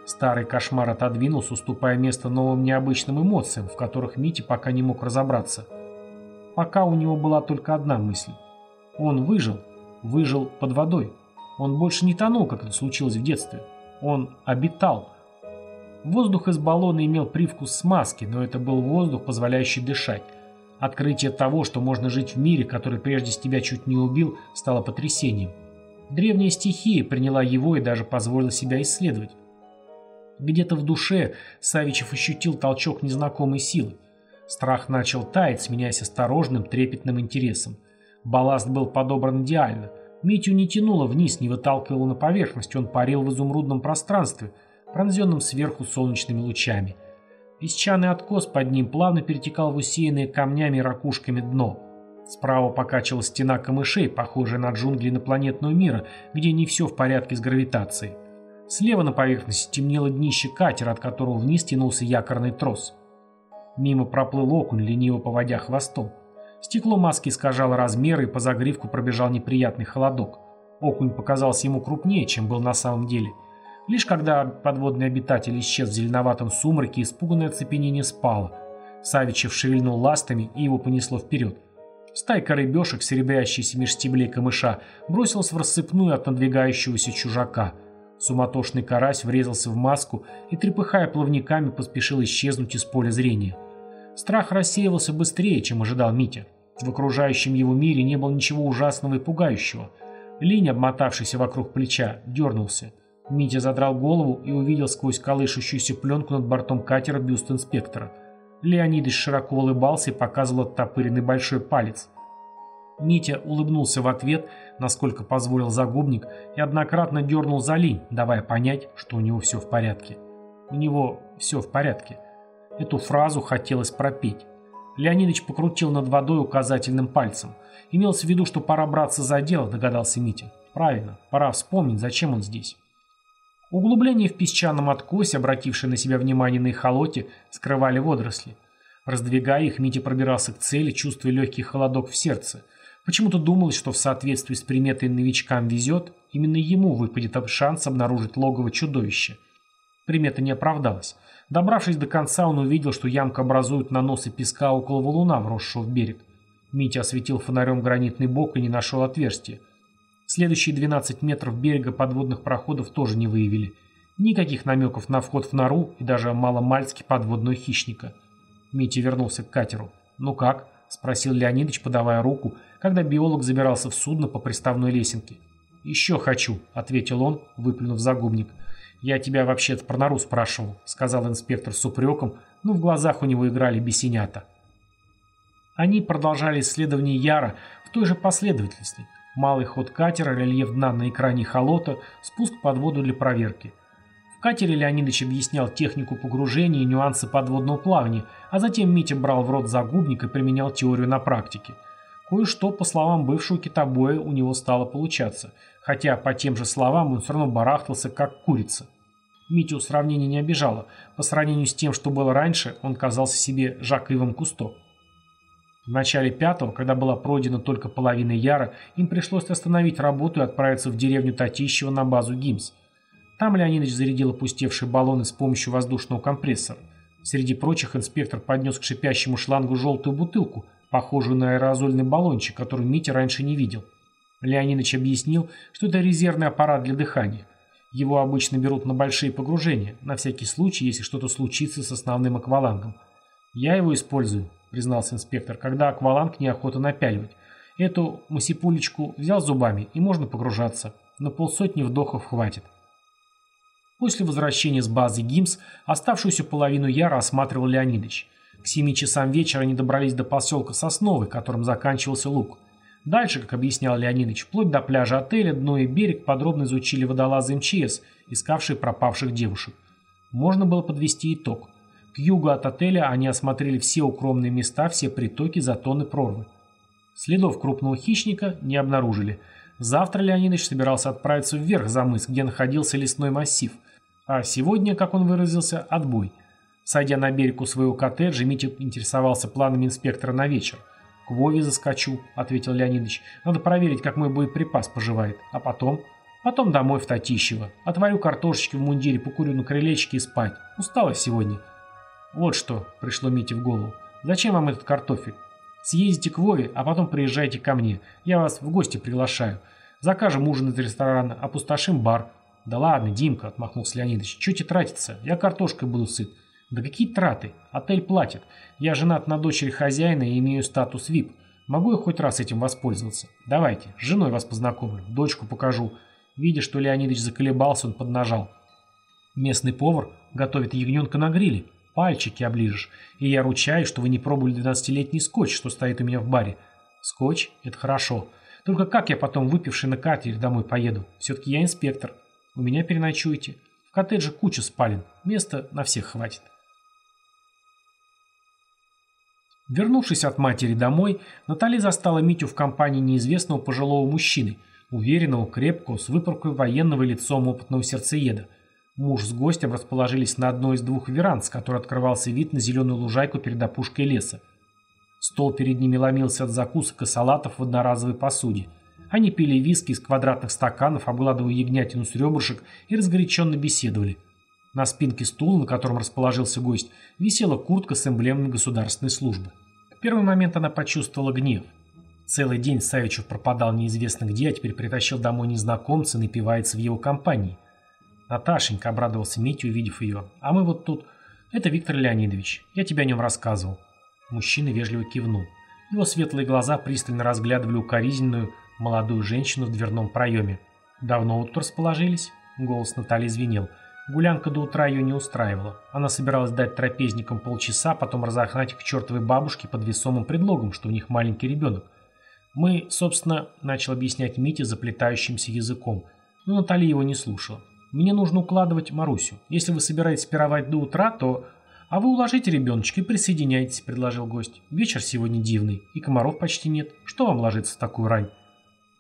Старый кошмар отодвинулся, уступая место новым необычным эмоциям, в которых Митя пока не мог разобраться. Пока у него была только одна мысль. Он выжил, выжил под водой. Он больше не тонул, как это случилось в детстве. Он обитал. Воздух из баллона имел привкус смазки, но это был воздух, позволяющий дышать. Открытие того, что можно жить в мире, который прежде с тебя чуть не убил, стало потрясением. Древняя стихия приняла его и даже позволила себя исследовать. Где-то в душе Савичев ощутил толчок незнакомой силы. Страх начал таять, сменяясь осторожным, трепетным интересом. Балласт был подобран идеально. Митю не тянуло вниз, не выталкивало на поверхность, он парил в изумрудном пространстве, пронзенном сверху солнечными лучами. Песчаный откос под ним плавно перетекал в усеянное камнями и ракушками дно. Справа покачивалась стена камышей, похожая на джунгли инопланетного мира, где не все в порядке с гравитацией. Слева на поверхности темнело днище катера, от которого вниз тянулся якорный трос. Мимо проплыл окунь, лениво поводя хвостом. Стекло маски искажало размеры, и по загривку пробежал неприятный холодок. Окунь показался ему крупнее, чем был на самом деле. Лишь когда подводный обитатель исчез в зеленоватом сумраке, испуганное оцепенение спало. Савичев шевельнул ластами, и его понесло вперед. Стайка рыбешек, серебрящаяся меж стеблей камыша, бросилась в рассыпную от надвигающегося чужака. Суматошный карась врезался в маску и, трепыхая плавниками, поспешил исчезнуть из поля зрения. Страх рассеивался быстрее, чем ожидал Митя. В окружающем его мире не было ничего ужасного и пугающего. Линь, обмотавшийся вокруг плеча, дернулся. Митя задрал голову и увидел сквозь колышущуюся пленку над бортом катера бюст инспектора. Леонидыч широко улыбался и показывал оттопыренный большой палец. Митя улыбнулся в ответ, насколько позволил загубник, и однократно дернул за линь, давая понять, что у него все в порядке. У него все в порядке. Эту фразу хотелось пропеть. Леонидович покрутил над водой указательным пальцем. Имелось в виду, что пора браться за дело, догадался Митя. Правильно, пора вспомнить, зачем он здесь. Углубления в песчаном откосе, обратившие на себя внимание на эхолоте, скрывали водоросли. Раздвигая их, Митя пробирался к цели, чувствуя легкий холодок в сердце. Почему-то думалось, что в соответствии с приметой новичкам везет, именно ему выпадет шанс обнаружить логово чудовища. Примета не оправдалась. Добравшись до конца, он увидел, что ямка образует наносы песка около валуна, вросшего в берег. Митя осветил фонарем гранитный бок и не нашел отверстия. Следующие 12 метров берега подводных проходов тоже не выявили. Никаких намеков на вход в нору и даже маломальски подводного хищника. Митя вернулся к катеру. «Ну как?» – спросил Леонидович, подавая руку, когда биолог забирался в судно по приставной лесенке. «Еще хочу», – ответил он, выплюнув загубник. «Я тебя вообще-то про нору спрашивал», — сказал инспектор с упреком, но в глазах у него играли бесенята. Они продолжали исследование Яра в той же последовательности. Малый ход катера, рельеф дна на экране холота, спуск под воду для проверки. В катере Леонидович объяснял технику погружения и нюансы подводного плавания, а затем Митя брал в рот загубник и применял теорию на практике. Кое-что, по словам бывшего китобоя, у него стало получаться, хотя по тем же словам он все равно барахтался, как курица. Митю сравнение не обижало. По сравнению с тем, что было раньше, он казался себе Жак Ивом Кусто. В начале пятого, когда была пройдена только половина Яра, им пришлось остановить работу и отправиться в деревню Татищева на базу ГИМС. Там Леонидович зарядил опустевшие баллоны с помощью воздушного компрессора. Среди прочих инспектор поднес к шипящему шлангу желтую бутылку, похожую на аэрозольный баллончик, который Митя раньше не видел. Леонидович объяснил, что это резервный аппарат для дыхания. Его обычно берут на большие погружения, на всякий случай, если что-то случится с основным аквалангом. «Я его использую», — признался инспектор, — «когда акваланг неохота напяливать. Эту масипулечку взял зубами, и можно погружаться. На полсотни вдохов хватит». После возвращения с базы ГИМС оставшуюся половину Яра осматривал Леонидович. К семи часам вечера они добрались до поселка Сосновый, которым заканчивался луг. Дальше, как объяснял Леонидович, вплоть до пляжа отеля, дно и берег подробно изучили водолазы МЧС, искавшие пропавших девушек. Можно было подвести итог. К югу от отеля они осмотрели все укромные места, все притоки, затоны, прорвы. Следов крупного хищника не обнаружили. Завтра Леонидович собирался отправиться вверх за мыс, где находился лесной массив. А сегодня, как он выразился, отбой. Сойдя на берег у своего коттеджа, Митя интересовался планами инспектора на вечер. «К Вове заскочу», — ответил Леонидович. «Надо проверить, как мой боеприпас поживает. А потом...» «Потом домой в Татищево. Отварю картошечки в мундире, покурю на крылечке и спать. Устала сегодня». «Вот что», — пришло Мите в голову. «Зачем вам этот картофель? Съездите к Вове, а потом приезжайте ко мне. Я вас в гости приглашаю. Закажем ужин из ресторана, опустошим бар». «Да ладно, Димка», — отмахнулся Леонидович. «Чего тебе тратиться? Я картошкой буду сыт». «Да какие траты? Отель платит. Я женат на дочери хозяина и имею статус VIP. Могу я хоть раз этим воспользоваться? Давайте, с женой вас познакомлю, дочку покажу». Видя, что Леонидович заколебался, он поднажал. «Местный повар готовит ягненка на гриле. Пальчики оближешь. И я ручаюсь, что вы не пробовали 12-летний скотч, что стоит у меня в баре. Скотч – это хорошо. Только как я потом, выпивший на катере, домой поеду? Все-таки я инспектор. У меня переночуете. В коттедже куча спален. Места на всех хватит». Вернувшись от матери домой, Натали застала Митю в компании неизвестного пожилого мужчины, уверенного, крепкого, с выпоркой военного лицом опытного сердцееда. Муж с гостем расположились на одной из двух веранд, с которой открывался вид на зеленую лужайку перед опушкой леса. Стол перед ними ломился от закусок и салатов в одноразовой посуде. Они пили виски из квадратных стаканов, обгладывая ягнятину с ребрышек и разгоряченно беседовали. На спинке стула, на котором расположился гость, висела куртка с эмблемой государственной службы. В первый момент она почувствовала гнев. Целый день Савичев пропадал неизвестно где, а теперь притащил домой незнакомца и напивается в его компании. Наташенька обрадовался Митя, увидев ее. «А мы вот тут...» «Это Виктор Леонидович. Я тебе о нем рассказывал». Мужчина вежливо кивнул. Его светлые глаза пристально разглядывали укоризненную молодую женщину в дверном проеме. «Давно вот расположились?» Голос Натальи звенел. Гулянка до утра ее не устраивала. Она собиралась дать трапезникам полчаса, потом разогнать их к чертовой бабушке под весомым предлогом, что у них маленький ребенок. Мы, собственно, начал объяснять Мите заплетающимся языком, но Наталья его не слушала. Мне нужно укладывать Марусю. Если вы собираетесь пировать до утра, то... А вы уложите ребеночка и присоединяйтесь, предложил гость. Вечер сегодня дивный, и комаров почти нет. Что вам ложится в такую рань?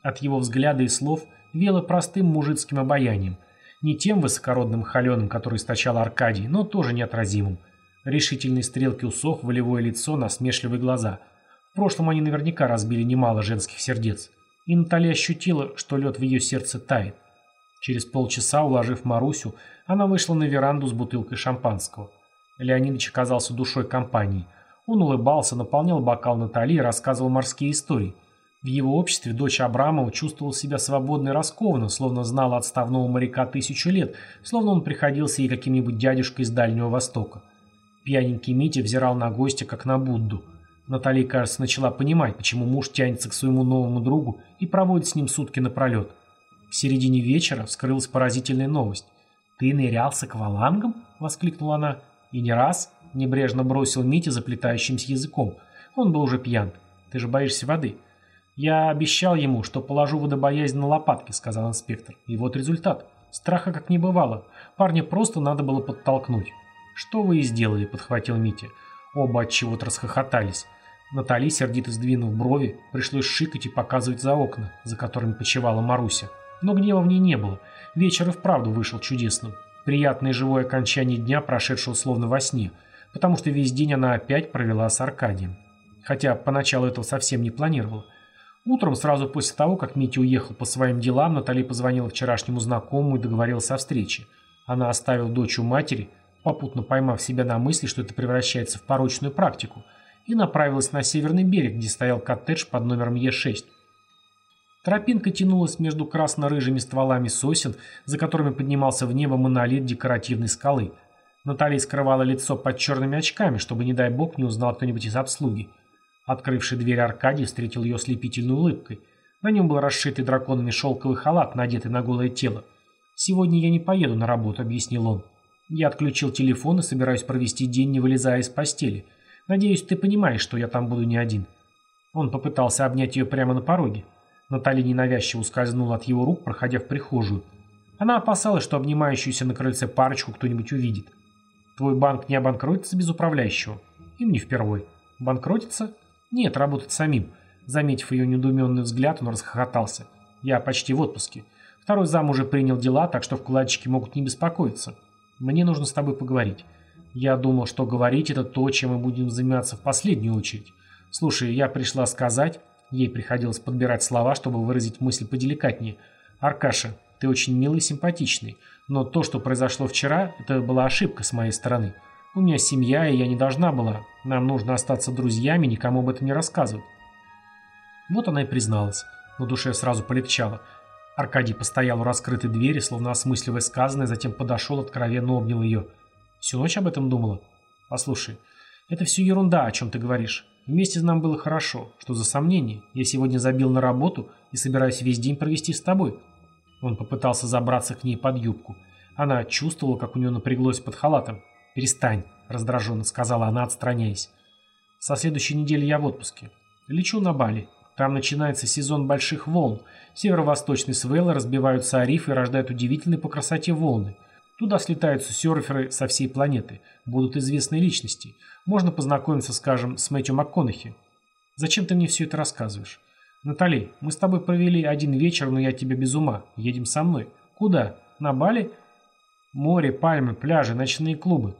От его взгляда и слов вело простым мужицким обаянием – не тем высокородным холеным, который источал Аркадий, но тоже неотразимым. Решительные стрелки усох, волевое лицо, насмешливые глаза. В прошлом они наверняка разбили немало женских сердец. И Наталья ощутила, что лед в ее сердце тает. Через полчаса, уложив Марусю, она вышла на веранду с бутылкой шампанского. Леонидович оказался душой компании. Он улыбался, наполнял бокал Натальи и рассказывал морские истории – в его обществе дочь Абрамова чувствовала себя свободно и раскованно, словно знала отставного моряка тысячу лет, словно он приходился ей каким-нибудь дядюшкой из Дальнего Востока. Пьяненький Митя взирал на гостя, как на Будду. Наталья, кажется, начала понимать, почему муж тянется к своему новому другу и проводит с ним сутки напролет. В середине вечера вскрылась поразительная новость. «Ты нырял с аквалангом?» — воскликнула она. «И не раз?» — небрежно бросил Митя заплетающимся языком. Он был уже пьян. «Ты же боишься воды?» «Я обещал ему, что положу водобоязнь на лопатки», — сказал инспектор. И вот результат. Страха как не бывало. Парня просто надо было подтолкнуть. «Что вы и сделали», — подхватил Митя. Оба от чего-то расхохотались. Натали, сердито сдвинув брови, пришлось шикать и показывать за окна, за которыми почевала Маруся. Но гнева в ней не было. Вечер и вправду вышел чудесным. Приятное живое окончание дня, прошедшего словно во сне, потому что весь день она опять провела с Аркадием. Хотя поначалу этого совсем не планировала. Утром, сразу после того, как Митя уехал по своим делам, Натали позвонила вчерашнему знакомому и договорилась о встрече. Она оставила дочь у матери, попутно поймав себя на мысли, что это превращается в порочную практику, и направилась на северный берег, где стоял коттедж под номером Е6. Тропинка тянулась между красно-рыжими стволами сосен, за которыми поднимался в небо монолит декоративной скалы. Натали скрывала лицо под черными очками, чтобы, не дай бог, не узнал кто-нибудь из обслуги. Открывший дверь Аркадий встретил ее слепительной улыбкой. На нем был расшитый драконами шелковый халат, надетый на голое тело. «Сегодня я не поеду на работу», — объяснил он. «Я отключил телефон и собираюсь провести день, не вылезая из постели. Надеюсь, ты понимаешь, что я там буду не один». Он попытался обнять ее прямо на пороге. Наталья ненавязчиво ускользнула от его рук, проходя в прихожую. Она опасалась, что обнимающуюся на крыльце парочку кто-нибудь увидит. «Твой банк не обанкротится без управляющего?» «Им не впервой». «Банкротится?» «Нет, работать самим». Заметив ее недоуменный взгляд, он расхохотался. Я почти в отпуске. Второй зам уже принял дела, так что вкладчики могут не беспокоиться. Мне нужно с тобой поговорить. Я думал, что говорить это то, чем мы будем заниматься в последнюю очередь. Слушай, я пришла сказать... Ей приходилось подбирать слова, чтобы выразить мысль поделикатнее. Аркаша, ты очень милый и симпатичный, но то, что произошло вчера, это была ошибка с моей стороны. У меня семья, и я не должна была. Нам нужно остаться друзьями, никому об этом не рассказывать. Вот она и призналась. На душе сразу полегчало. Аркадий постоял у раскрытой двери, словно осмысливая сказанное, затем подошел, откровенно обнял ее. «Всю ночь об этом думала?» «Послушай, это все ерунда, о чем ты говоришь. Вместе нам было хорошо. Что за сомнение? Я сегодня забил на работу и собираюсь весь день провести с тобой». Он попытался забраться к ней под юбку. Она чувствовала, как у нее напряглось под халатом. «Перестань», — раздраженно сказала она, отстраняясь. «Со следующей недели я в отпуске. Лечу на Бали. Там начинается сезон больших волн. Северо-восточные свеллы разбиваются о риф и рождают удивительные по красоте волны. Туда слетаются серферы со всей планеты. Будут известные личности. Можно познакомиться, скажем, с Мэтью МакКонахи. Зачем ты мне все это рассказываешь? Натали, мы с тобой провели один вечер, но я тебе без ума. Едем со мной. Куда? На Бали? Море, пальмы, пляжи, ночные клубы.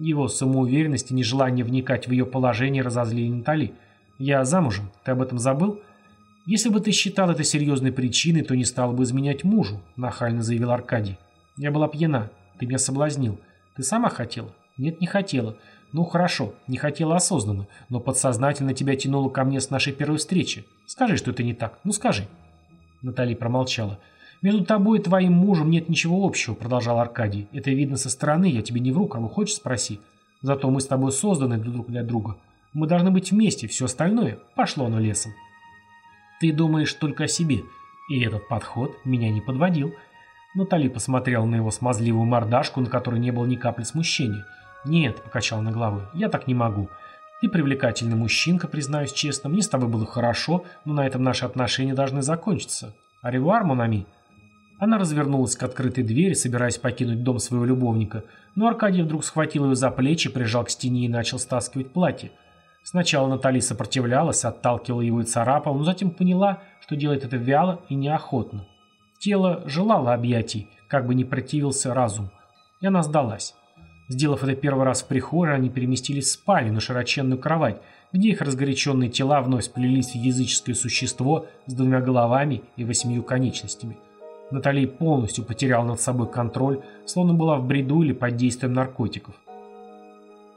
Его самоуверенность и нежелание вникать в ее положение разозлили Натали. Я замужем. Ты об этом забыл? Если бы ты считал это серьезной причиной, то не стал бы изменять мужу, нахально заявил Аркадий. Я была пьяна. Ты меня соблазнил. Ты сама хотела? Нет, не хотела. Ну хорошо, не хотела осознанно, но подсознательно тебя тянуло ко мне с нашей первой встречи. Скажи, что это не так. Ну скажи. Натали промолчала. «Между тобой и твоим мужем нет ничего общего», — продолжал Аркадий. «Это видно со стороны, я тебе не вру, кого хочешь спроси. Зато мы с тобой созданы друг для друга. Мы должны быть вместе, все остальное пошло оно лесом. Ты думаешь только о себе, и этот подход меня не подводил. Натали посмотрел на его смазливую мордашку, на которой не было ни капли смущения. «Нет», — покачал на головой, — «я так не могу. Ты привлекательный мужчинка, признаюсь честно, мне с тобой было хорошо, но на этом наши отношения должны закончиться. Аревуар, Монами». Она развернулась к открытой двери, собираясь покинуть дом своего любовника, но Аркадий вдруг схватил ее за плечи, прижал к стене и начал стаскивать платье. Сначала Натали сопротивлялась, отталкивала его и царапала, но затем поняла, что делает это вяло и неохотно. Тело желало объятий, как бы не противился разум, и она сдалась. Сделав это первый раз в прихожей, они переместились в спальню на широченную кровать, где их разгоряченные тела вновь сплелись в языческое существо с двумя головами и восьмию конечностями. Натали полностью потеряла над собой контроль, словно была в бреду или под действием наркотиков.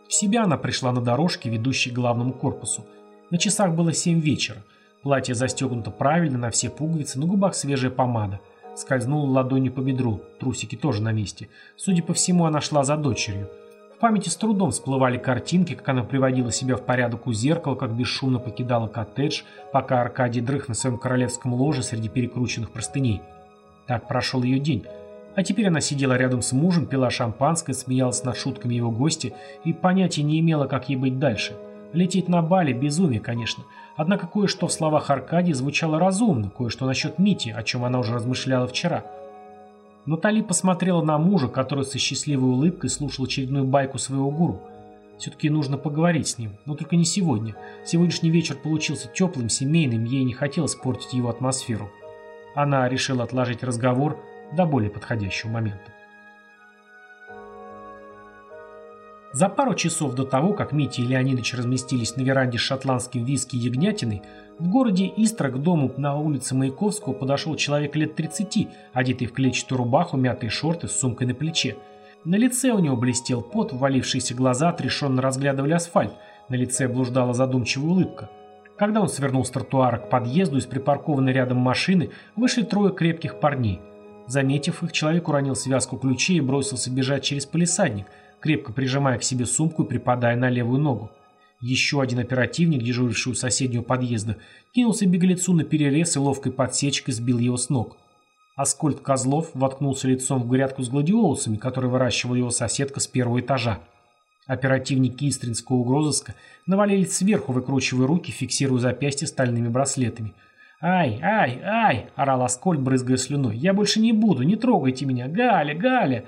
В себя она пришла на дорожке, ведущей к главному корпусу. На часах было семь вечера. Платье застегнуто правильно, на все пуговицы, на губах свежая помада. Скользнула ладонью по бедру, трусики тоже на месте. Судя по всему, она шла за дочерью. В памяти с трудом всплывали картинки, как она приводила себя в порядок у зеркала, как бесшумно покидала коттедж, пока Аркадий дрых на своем королевском ложе среди перекрученных простыней. Так прошел ее день. А теперь она сидела рядом с мужем, пила шампанское, смеялась над шутками его гостя и понятия не имела, как ей быть дальше. Лететь на Бали – безумие, конечно. Однако кое-что в словах Аркадия звучало разумно, кое-что насчет Мити, о чем она уже размышляла вчера. Натали посмотрела на мужа, который со счастливой улыбкой слушал очередную байку своего гуру. Все-таки нужно поговорить с ним, но только не сегодня. Сегодняшний вечер получился теплым, семейным, ей не хотелось портить его атмосферу. Она решила отложить разговор – до более подходящего момента. За пару часов до того, как Митя и Леонидович разместились на веранде с шотландским виски ягнятиной, в городе Истра к дому на улице Маяковского подошел человек лет 30, одетый в клетчатую рубаху, мятые шорты с сумкой на плече. На лице у него блестел пот, ввалившиеся глаза отрешенно разглядывали асфальт, на лице блуждала задумчивая улыбка. Когда он свернул с тротуара к подъезду из припаркованной рядом машины, вышли трое крепких парней – Заметив их, человек уронил связку ключей и бросился бежать через полисадник, крепко прижимая к себе сумку и припадая на левую ногу. Еще один оперативник, дежуривший у соседнего подъезда, кинулся беглецу на перерез и ловкой подсечкой сбил его с ног. Аскольд Козлов воткнулся лицом в грядку с гладиолусами, которые выращивала его соседка с первого этажа. Оперативники истринского угрозыска навалились сверху, выкручивая руки, фиксируя запястья стальными браслетами – «Ай, ай, ай!» – орал Аскольд, брызгая слюной. «Я больше не буду, не трогайте меня! Галя, Галя!»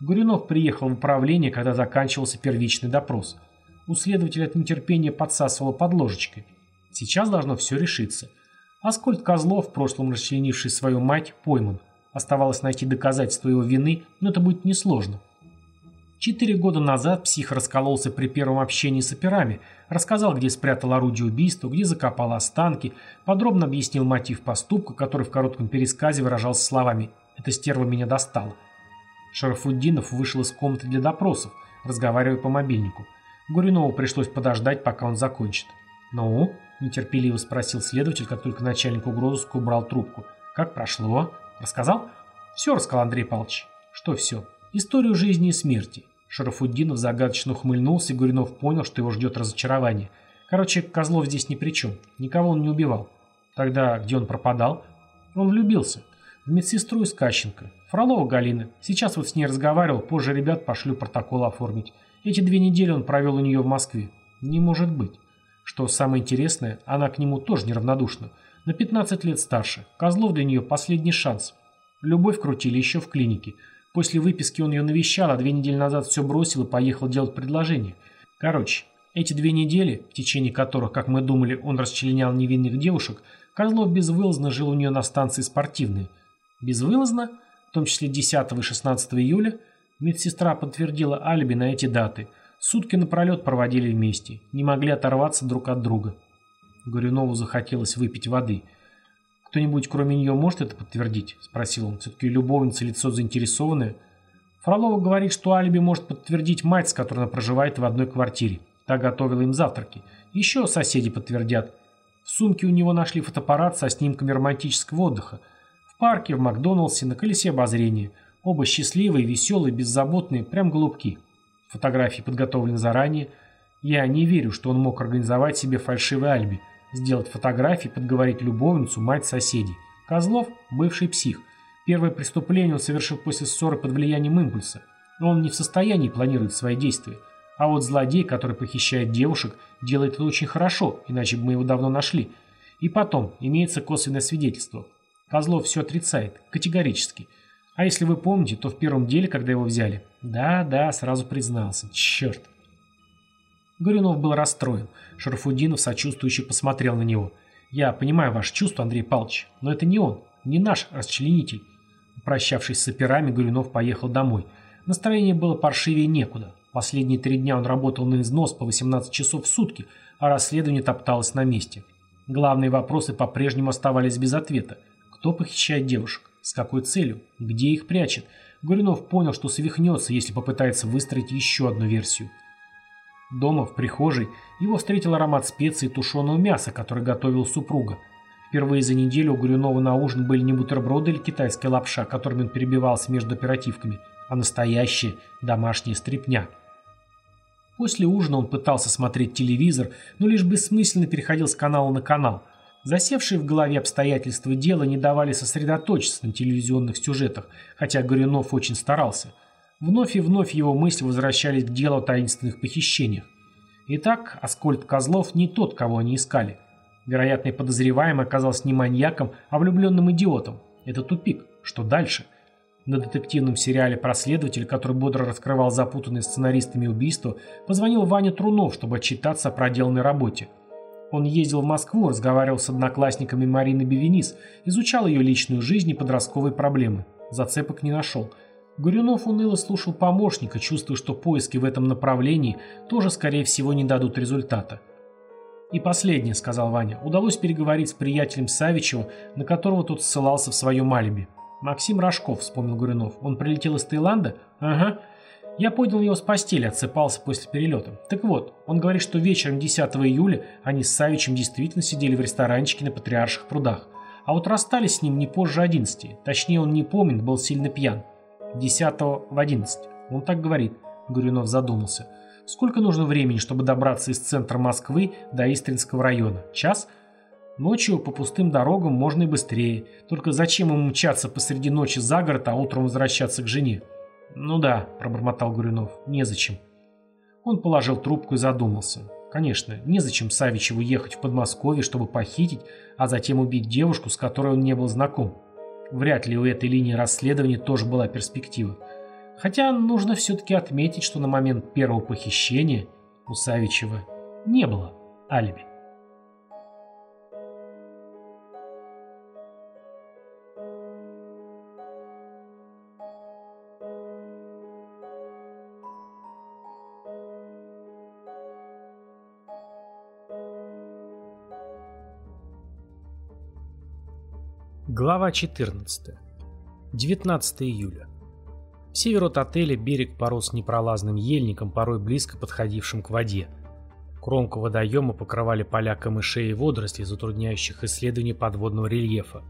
Гуринов приехал в управление, когда заканчивался первичный допрос. У следователя от нетерпения подсасывало под ложечкой. Сейчас должно все решиться. Аскольд Козлов, в прошлом расчленивший свою мать, пойман. Оставалось найти доказательства его вины, но это будет несложно. Четыре года назад псих раскололся при первом общении с операми, рассказал, где спрятал орудие убийства, где закопал останки, подробно объяснил мотив поступка, который в коротком пересказе выражался словами «эта стерва меня достала». Шарафуддинов вышел из комнаты для допросов, разговаривая по мобильнику. Гурюнову пришлось подождать, пока он закончит. «Ну?» – нетерпеливо спросил следователь, как только начальник угрозыска убрал трубку. «Как прошло? Рассказал?» «Все рассказал Андрей Павлович». «Что все?» Историю жизни и смерти. Шарафуддинов загадочно ухмыльнулся, и Гуринов понял, что его ждет разочарование. Короче, Козлов здесь ни при чем. Никого он не убивал. Тогда где он пропадал? Он влюбился. В медсестру из Кащенко. Фролова Галина. Сейчас вот с ней разговаривал, позже ребят пошлю протокол оформить. Эти две недели он провел у нее в Москве. Не может быть. Что самое интересное, она к нему тоже неравнодушна. На 15 лет старше. Козлов для нее последний шанс. Любовь крутили еще в клинике. После выписки он ее навещал, а две недели назад все бросил и поехал делать предложение. Короче, эти две недели, в течение которых, как мы думали, он расчленял невинных девушек, Козлов безвылазно жил у нее на станции спортивной. Безвылазно, в том числе 10 и 16 июля, медсестра подтвердила алиби на эти даты. Сутки напролет проводили вместе, не могли оторваться друг от друга. Горюнову захотелось выпить воды – «Кто-нибудь кроме нее может это подтвердить?» – спросил он. «Все-таки любовница лицо заинтересованное». Фролова говорит, что алиби может подтвердить мать, с которой она проживает в одной квартире. Та готовила им завтраки. Еще соседи подтвердят. В сумке у него нашли фотоаппарат со снимками романтического отдыха. В парке, в Макдоналдсе, на колесе обозрения. Оба счастливые, веселые, беззаботные, прям голубки. Фотографии подготовлены заранее. Я не верю, что он мог организовать себе фальшивый алиби – Сделать фотографии, подговорить любовницу, мать соседей. Козлов – бывший псих. Первое преступление он совершил после ссоры под влиянием импульса. Но он не в состоянии планировать свои действия. А вот злодей, который похищает девушек, делает это очень хорошо, иначе бы мы его давно нашли. И потом, имеется косвенное свидетельство. Козлов все отрицает, категорически. А если вы помните, то в первом деле, когда его взяли... Да, да, сразу признался. Черт. Горюнов был расстроен. Шарафудинов сочувствующе посмотрел на него. «Я понимаю ваше чувство, Андрей Павлович, но это не он, не наш расчленитель». Прощавшись с операми, Горюнов поехал домой. Настроение было паршивее некуда. Последние три дня он работал на износ по 18 часов в сутки, а расследование топталось на месте. Главные вопросы по-прежнему оставались без ответа. Кто похищает девушек? С какой целью? Где их прячет? Горюнов понял, что свихнется, если попытается выстроить еще одну версию – Дома, в прихожей, его встретил аромат специй и тушеного мяса, который готовил супруга. Впервые за неделю у Горюнова на ужин были не бутерброды или китайская лапша, которыми он перебивался между оперативками, а настоящая домашняя стряпня. После ужина он пытался смотреть телевизор, но лишь бессмысленно переходил с канала на канал. Засевшие в голове обстоятельства дела не давали сосредоточиться на телевизионных сюжетах, хотя Горюнов очень старался – Вновь и вновь его мысли возвращались к делу о таинственных похищениях. Итак, Аскольд Козлов не тот, кого они искали. Вероятный подозреваемый оказался не маньяком, а влюбленным идиотом. Это тупик. Что дальше? На детективном сериале про следователя, который бодро раскрывал запутанные сценаристами убийства, позвонил Ваня Трунов, чтобы отчитаться о проделанной работе. Он ездил в Москву, разговаривал с одноклассниками Марины Бевенис, изучал ее личную жизнь и подростковые проблемы. Зацепок не нашел – Горюнов уныло слушал помощника, чувствуя, что поиски в этом направлении тоже, скорее всего, не дадут результата. «И последнее», — сказал Ваня, — удалось переговорить с приятелем Савичева, на которого тот ссылался в своем алиби. «Максим Рожков», — вспомнил Горюнов. «Он прилетел из Таиланда?» «Ага. Я поднял его с постели, отсыпался после перелета. Так вот, он говорит, что вечером 10 июля они с Савичем действительно сидели в ресторанчике на Патриарших прудах. А вот расстались с ним не позже 11. Точнее, он не помнит, был сильно пьян. Десятого в одиннадцать. Он так говорит. Гуринов задумался. Сколько нужно времени, чтобы добраться из центра Москвы до Истринского района? Час? Ночью по пустым дорогам можно и быстрее. Только зачем ему мчаться посреди ночи за город, а утром возвращаться к жене? Ну да, пробормотал Гуринов. Незачем. Он положил трубку и задумался. Конечно, незачем Савичеву ехать в Подмосковье, чтобы похитить, а затем убить девушку, с которой он не был знаком. Вряд ли у этой линии расследования тоже была перспектива. Хотя нужно все-таки отметить, что на момент первого похищения у Савичева не было алиби. Глава 14. 19 июля. Север от отеля берег порос непролазным ельником, порой близко подходившим к воде. Кромку водоема покрывали поля камышей и водорослей, затрудняющих исследование подводного рельефа.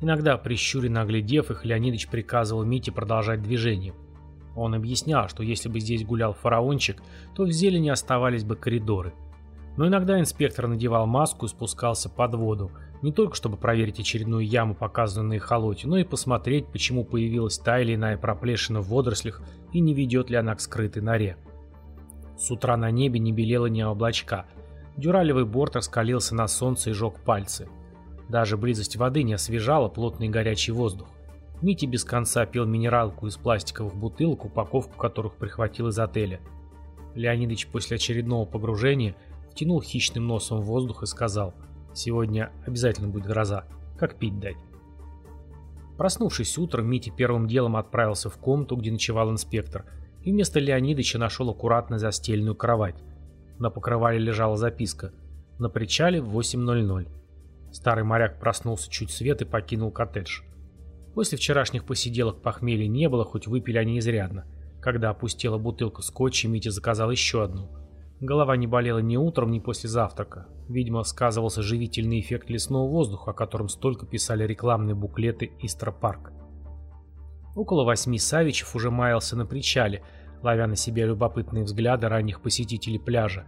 Иногда, прищуренно оглядев их, Леонидович приказывал Мите продолжать движение. Он объяснял, что если бы здесь гулял фараончик, то в зелени оставались бы коридоры. Но иногда инспектор надевал маску и спускался под воду, не только чтобы проверить очередную яму, показанную на эхолоте, но и посмотреть, почему появилась та или иная проплешина в водорослях и не ведет ли она к скрытой норе. С утра на небе не белело ни облачка. Дюралевый борт раскалился на солнце и жег пальцы. Даже близость воды не освежала плотный горячий воздух. Мити без конца пил минералку из пластиковых бутылок, упаковку которых прихватил из отеля. Леонидович после очередного погружения втянул хищным носом воздух и сказал – Сегодня обязательно будет гроза. Как пить дать? Проснувшись утром, Митя первым делом отправился в комнату, где ночевал инспектор, и вместо Леонидыча нашел аккуратно застеленную кровать. На покрывале лежала записка «На причале в 8.00». Старый моряк проснулся чуть свет и покинул коттедж. После вчерашних посиделок похмелья не было, хоть выпили они изрядно. Когда опустела бутылка скотча, Митя заказал еще одну – Голова не болела ни утром, ни после завтрака. Видимо, сказывался живительный эффект лесного воздуха, о котором столько писали рекламные буклеты Истра Парк. Около восьми Савичев уже маялся на причале, ловя на себе любопытные взгляды ранних посетителей пляжа.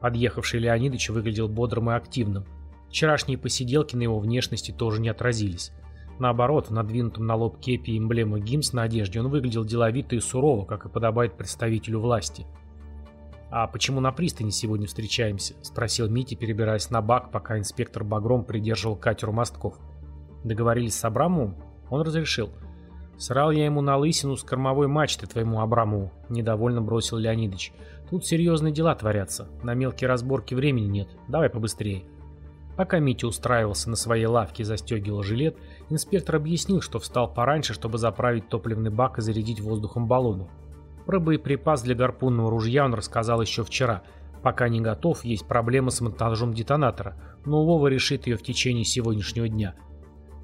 Подъехавший Леонидович выглядел бодрым и активным. Вчерашние посиделки на его внешности тоже не отразились. Наоборот, в надвинутом на лоб кепи эмблемы ГИМС на одежде он выглядел деловито и сурово, как и подобает представителю власти – «А почему на пристани сегодня встречаемся?» – спросил Митя, перебираясь на бак, пока инспектор Багром придерживал катеру мостков. Договорились с Абрамовым? Он разрешил. «Срал я ему на лысину с кормовой мачты твоему Абрамову», – недовольно бросил Леонидович. «Тут серьезные дела творятся. На мелкие разборки времени нет. Давай побыстрее». Пока Митя устраивался на своей лавке и застегивал жилет, инспектор объяснил, что встал пораньше, чтобы заправить топливный бак и зарядить воздухом баллону. Про боеприпас для гарпунного ружья он рассказал еще вчера. Пока не готов, есть проблема с монтажом детонатора, но Вова решит ее в течение сегодняшнего дня.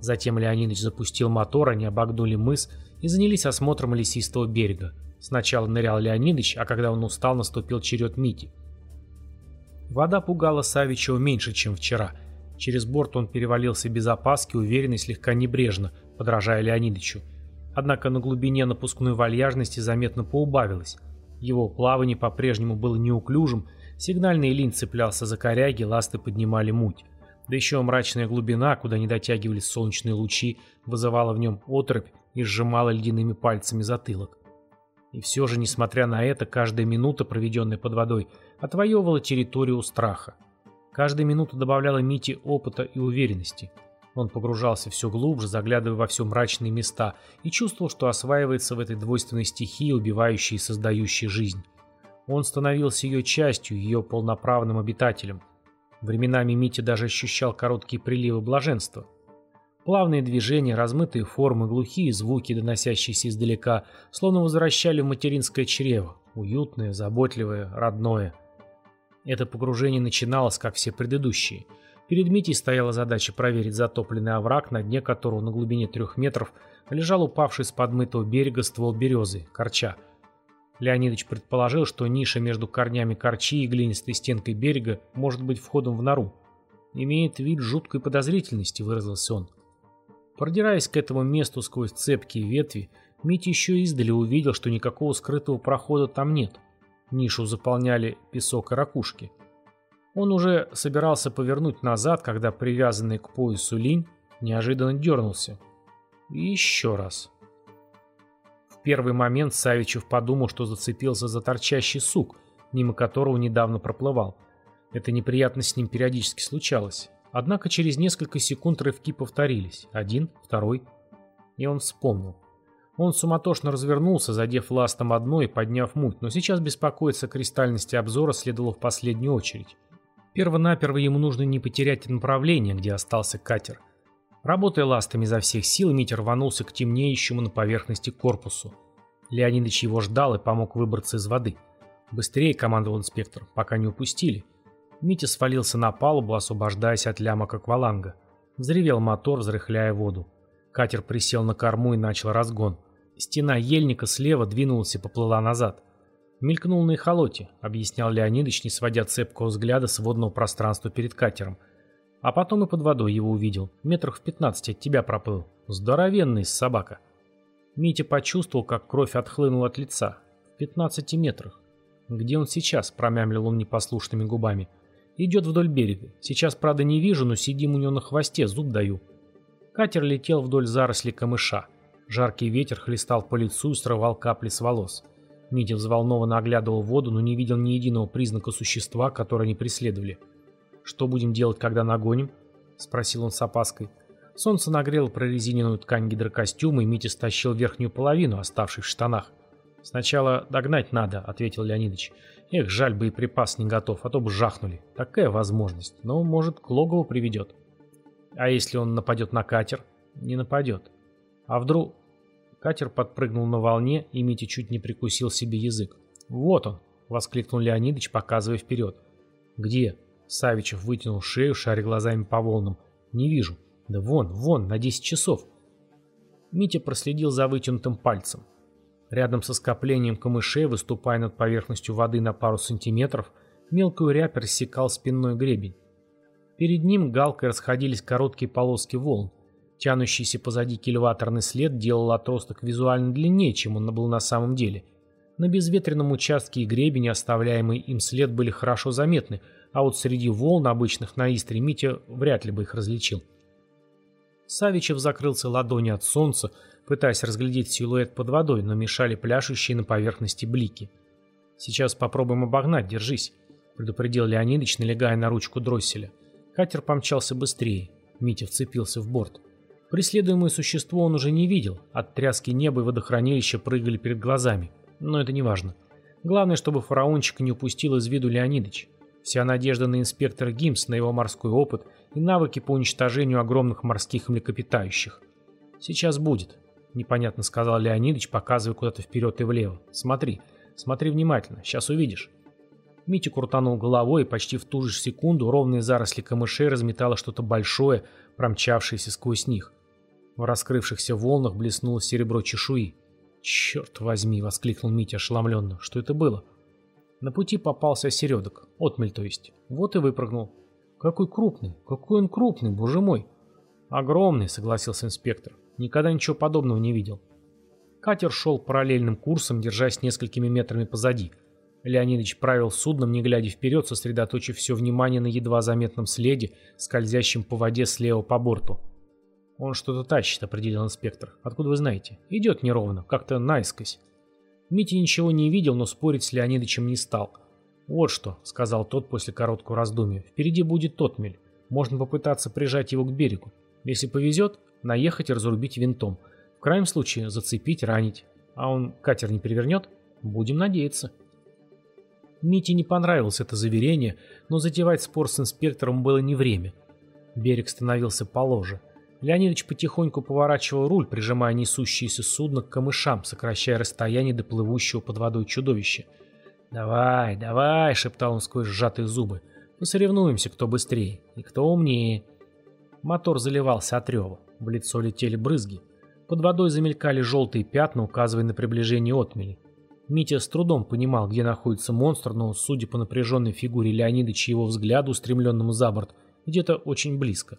Затем Леонидович запустил мотор, они обогнули мыс и занялись осмотром лесистого берега. Сначала нырял Леонидович, а когда он устал, наступил черед Мити. Вода пугала Савичева меньше, чем вчера. Через борт он перевалился без опаски, уверенно и слегка небрежно, подражая Леонидовичу. Однако на глубине напускной вальяжности заметно поубавилось. Его плавание по-прежнему было неуклюжим, сигнальный линь цеплялся за коряги, ласты поднимали муть. Да еще мрачная глубина, куда не дотягивались солнечные лучи, вызывала в нем отрыбь и сжимала ледяными пальцами затылок. И все же, несмотря на это, каждая минута, проведенная под водой, отвоевывала территорию страха. Каждая минута добавляла Мите опыта и уверенности – он погружался все глубже, заглядывая во все мрачные места, и чувствовал, что осваивается в этой двойственной стихии, убивающей и создающей жизнь. Он становился ее частью, ее полноправным обитателем. Временами Митя даже ощущал короткие приливы блаженства. Плавные движения, размытые формы, глухие звуки, доносящиеся издалека, словно возвращали в материнское чрево, уютное, заботливое, родное. Это погружение начиналось, как все предыдущие – Перед Митей стояла задача проверить затопленный овраг, на дне которого на глубине трех метров лежал упавший с подмытого берега ствол березы, корча. Леонидович предположил, что ниша между корнями корчи и глинистой стенкой берега может быть входом в нору. «Имеет вид жуткой подозрительности», — выразился он. Продираясь к этому месту сквозь цепкие ветви, Митя еще издали увидел, что никакого скрытого прохода там нет. Нишу заполняли песок и ракушки. Он уже собирался повернуть назад, когда привязанный к поясу линь неожиданно дернулся. И еще раз. В первый момент Савичев подумал, что зацепился за торчащий сук, мимо которого недавно проплывал. Это неприятно с ним периодически случалось. Однако через несколько секунд рывки повторились. Один, второй. И он вспомнил. Он суматошно развернулся, задев ластом одной и подняв муть, но сейчас беспокоиться о кристальности обзора следовало в последнюю очередь. Первонаперво ему нужно не потерять направление, где остался катер. Работая ластами изо всех сил, Митя рванулся к темнеющему на поверхности корпусу. Леонидович его ждал и помог выбраться из воды. «Быстрее!» — командовал инспектор, пока не упустили. Митя свалился на палубу, освобождаясь от лямок акваланга. Взревел мотор, взрыхляя воду. Катер присел на корму и начал разгон. Стена ельника слева двинулась и поплыла назад. «Мелькнул на эхолоте», — объяснял Леонидыч, не сводя цепкого взгляда с водного пространства перед катером. А потом и под водой его увидел. Метрах в пятнадцать от тебя проплыл. Здоровенный собака. Митя почувствовал, как кровь отхлынула от лица. В пятнадцати метрах. «Где он сейчас?» — промямлил он непослушными губами. «Идет вдоль берега. Сейчас, правда, не вижу, но сидим у него на хвосте, зуб даю». Катер летел вдоль зарослей камыша. Жаркий ветер хлестал по лицу и срывал капли с волос. Митя взволнованно оглядывал воду, но не видел ни единого признака существа, которое они преследовали. «Что будем делать, когда нагоним?» — спросил он с опаской. Солнце нагрело прорезиненную ткань гидрокостюма, и Митя стащил верхнюю половину, оставшись в штанах. «Сначала догнать надо», — ответил Леонидович. «Эх, жаль, боеприпас не готов, а то бы жахнули. Такая возможность. Но, может, к логову приведет». «А если он нападет на катер?» «Не нападет». «А вдруг...» Катер подпрыгнул на волне, и Митя чуть не прикусил себе язык. «Вот он!» — воскликнул Леонидович, показывая вперед. «Где?» — Савичев вытянул шею, шаря глазами по волнам. «Не вижу. Да вон, вон, на десять часов». Митя проследил за вытянутым пальцем. Рядом со скоплением камышей, выступая над поверхностью воды на пару сантиметров, мелкую рябь рассекал спинной гребень. Перед ним галкой расходились короткие полоски волн. Тянущийся позади кильваторный след делал отросток визуально длиннее, чем он был на самом деле. На безветренном участке и гребени оставляемый им след были хорошо заметны, а вот среди волн обычных на Истре Митя вряд ли бы их различил. Савичев закрылся ладони от солнца, пытаясь разглядеть силуэт под водой, но мешали пляшущие на поверхности блики. «Сейчас попробуем обогнать, держись», — предупредил Леонидыч, налегая на ручку дросселя. Катер помчался быстрее. Митя вцепился в борт. Преследуемое существо он уже не видел. От тряски неба и водохранилища прыгали перед глазами. Но это не важно. Главное, чтобы фараончик не упустил из виду Леонидыч. Вся надежда на инспектора Гимс, на его морской опыт и навыки по уничтожению огромных морских млекопитающих. «Сейчас будет», — непонятно сказал Леонидыч, показывая куда-то вперед и влево. «Смотри, смотри внимательно, сейчас увидишь». Митя крутанул головой, и почти в ту же секунду ровные заросли камышей разметало что-то большое, промчавшееся сквозь них. В раскрывшихся волнах блеснуло серебро чешуи. «Черт возьми!» — воскликнул Митя ошеломленно. «Что это было?» На пути попался осередок, отмель то есть. Вот и выпрыгнул. «Какой крупный! Какой он крупный, боже мой!» «Огромный!» — согласился инспектор. Никогда ничего подобного не видел. Катер шел параллельным курсом, держась несколькими метрами позади. Леонидович правил судном, не глядя вперед, сосредоточив все внимание на едва заметном следе, скользящем по воде слева по борту. «Он что-то тащит», — определил инспектор. «Откуда вы знаете?» «Идет неровно, как-то наискось». Митя ничего не видел, но спорить с Леонидовичем не стал. «Вот что», — сказал тот после короткого раздумья. «Впереди будет тотмель. Можно попытаться прижать его к берегу. Если повезет, наехать и разрубить винтом. В крайнем случае зацепить, ранить. А он катер не перевернет? Будем надеяться». Мите не понравилось это заверение, но затевать спор с инспектором было не время. Берег становился положе. Леонидович потихоньку поворачивал руль, прижимая несущееся судно к камышам, сокращая расстояние до плывущего под водой чудовища. «Давай, давай!» — шептал он сквозь сжатые зубы. «Посоревнуемся, кто быстрее и кто умнее». Мотор заливался от рева. В лицо летели брызги. Под водой замелькали желтые пятна, указывая на приближение отмели. Митя с трудом понимал, где находится монстр, но, судя по напряженной фигуре Леонидыча и его взгляду, устремленному за борт, где-то очень близко.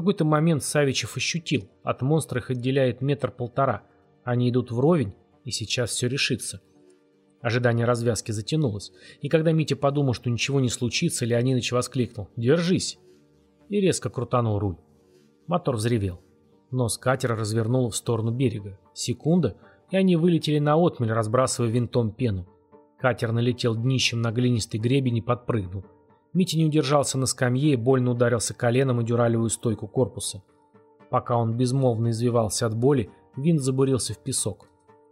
Какой-то момент Савичев ощутил, от монстра их отделяет метр-полтора. Они идут вровень, и сейчас все решится. Ожидание развязки затянулось, и когда Митя подумал, что ничего не случится, Леонидович воскликнул «Держись!» и резко крутанул руль. Мотор взревел. Нос катера развернуло в сторону берега. Секунда, и они вылетели на отмель, разбрасывая винтом пену. Катер налетел днищем на глинистый гребень и подпрыгнул. Митя не удержался на скамье и больно ударился коленом и дюралевую стойку корпуса. Пока он безмолвно извивался от боли, винт забурился в песок.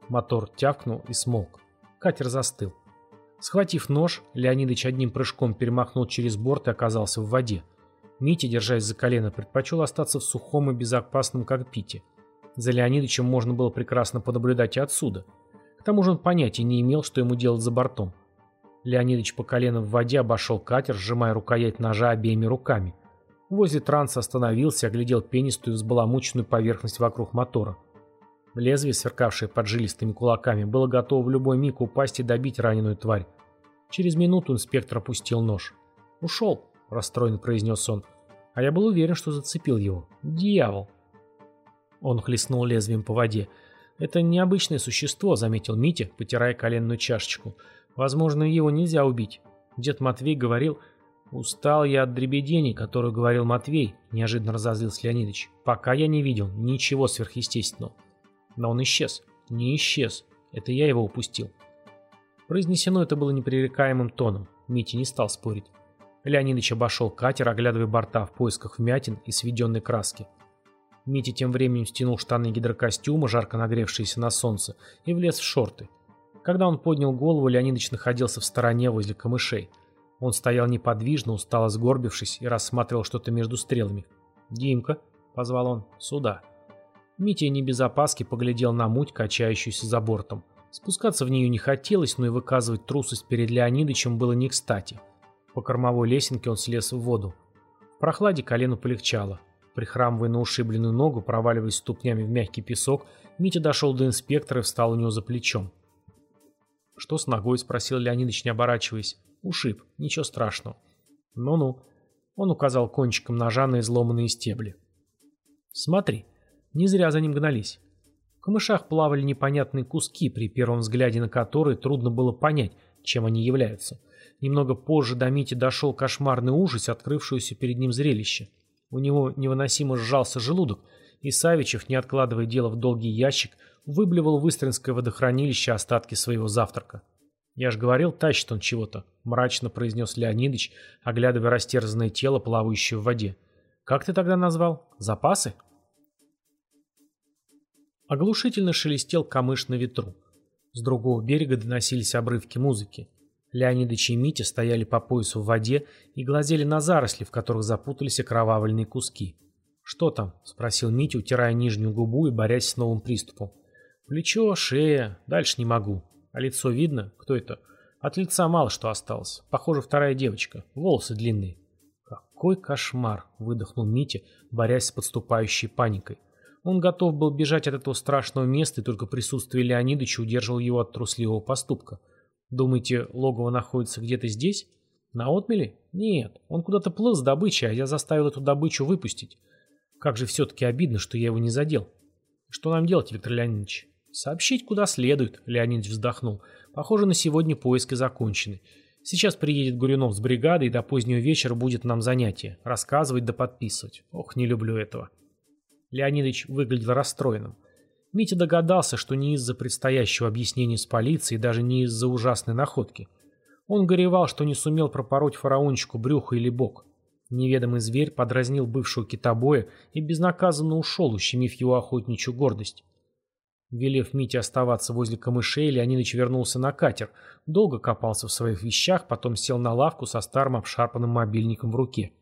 Мотор тявкнул и смолк. Катер застыл. Схватив нож, Леонидыч одним прыжком перемахнул через борт и оказался в воде. Митя, держась за колено, предпочел остаться в сухом и безопасном кокпите. За Леонидычем можно было прекрасно понаблюдать и отсюда. К тому же он понятия не имел, что ему делать за бортом. Леонидыч по колено в воде обошел катер, сжимая рукоять ножа обеими руками. Возле транса остановился оглядел пенистую взбаламученную поверхность вокруг мотора. Лезвие, сверкавшее под жилистыми кулаками, было готово в любой миг упасть и добить раненую тварь. Через минуту инспектор опустил нож. «Ушел», — расстроенно произнес он. «А я был уверен, что зацепил его. Дьявол!» Он хлестнул лезвием по воде. «Это необычное существо», — заметил Митя, потирая коленную чашечку. «Возможно, его нельзя убить. Дед Матвей говорил...» «Устал я от дребедений, которую говорил Матвей», — неожиданно разозлился Леонидович. «Пока я не видел ничего сверхъестественного». Но он исчез. Не исчез. Это я его упустил. Произнесено это было непререкаемым тоном. Митя не стал спорить. Леонидович обошел катер, оглядывая борта в поисках вмятин и сведенной краски. Митя тем временем стянул штаны гидрокостюма, жарко нагревшиеся на солнце, и влез в шорты. Когда он поднял голову, Леонидович находился в стороне возле камышей. Он стоял неподвижно, устало сгорбившись, и рассматривал что-то между стрелами. «Димка», — позвал он, — «сюда». Митя не без опаски поглядел на муть, качающуюся за бортом. Спускаться в нее не хотелось, но и выказывать трусость перед Леонидычем было не кстати. По кормовой лесенке он слез в воду. В прохладе колену полегчало. Прихрамывая на ушибленную ногу, проваливаясь ступнями в мягкий песок, Митя дошел до инспектора и встал у него за плечом. «Что с ногой?» – спросил Леонидыч, не оборачиваясь. «Ушиб. Ничего страшного». «Ну-ну». Он указал кончиком ножа на изломанные стебли. «Смотри. Не зря за ним гнались». В камышах плавали непонятные куски, при первом взгляде на которые трудно было понять, чем они являются. Немного позже до Мити дошел кошмарный ужас, открывшееся перед ним зрелище. У него невыносимо сжался желудок, и Савичев, не откладывая дело в долгий ящик, выблевал в Истринское водохранилище остатки своего завтрака. «Я ж говорил, тащит он чего-то», — мрачно произнес Леонидыч, оглядывая растерзанное тело, плавающее в воде. «Как ты тогда назвал? Запасы?» Оглушительно шелестел камыш на ветру. С другого берега доносились обрывки музыки. Леонидыч и Митя стояли по поясу в воде и глазели на заросли, в которых запутались окровавленные куски. «Что там?» – спросил Митя, утирая нижнюю губу и борясь с новым приступом. «Плечо, шея, дальше не могу. А лицо видно? Кто это?» «От лица мало что осталось. Похоже, вторая девочка. Волосы длинные». «Какой кошмар!» – выдохнул Митя, борясь с подступающей паникой. Он готов был бежать от этого страшного места, и только присутствие Леонидыча удерживал его от трусливого поступка – Думаете, логово находится где-то здесь? На отмеле? Нет, он куда-то плыл с добычей, а я заставил эту добычу выпустить. Как же все-таки обидно, что я его не задел. Что нам делать, Виктор Леонидович? Сообщить куда следует, Леонидович вздохнул. Похоже, на сегодня поиски закончены. Сейчас приедет Гурюнов с бригадой, и до позднего вечера будет нам занятие. Рассказывать да подписывать. Ох, не люблю этого. Леонидович выглядел расстроенным. Митя догадался, что не из-за предстоящего объяснения с полицией, даже не из-за ужасной находки. Он горевал, что не сумел пропороть фараончику брюхо или бок. Неведомый зверь подразнил бывшего китобоя и безнаказанно ушел, ущемив его охотничью гордость. Велев Мите оставаться возле камышей, Леонидович вернулся на катер, долго копался в своих вещах, потом сел на лавку со старым обшарпанным мобильником в руке.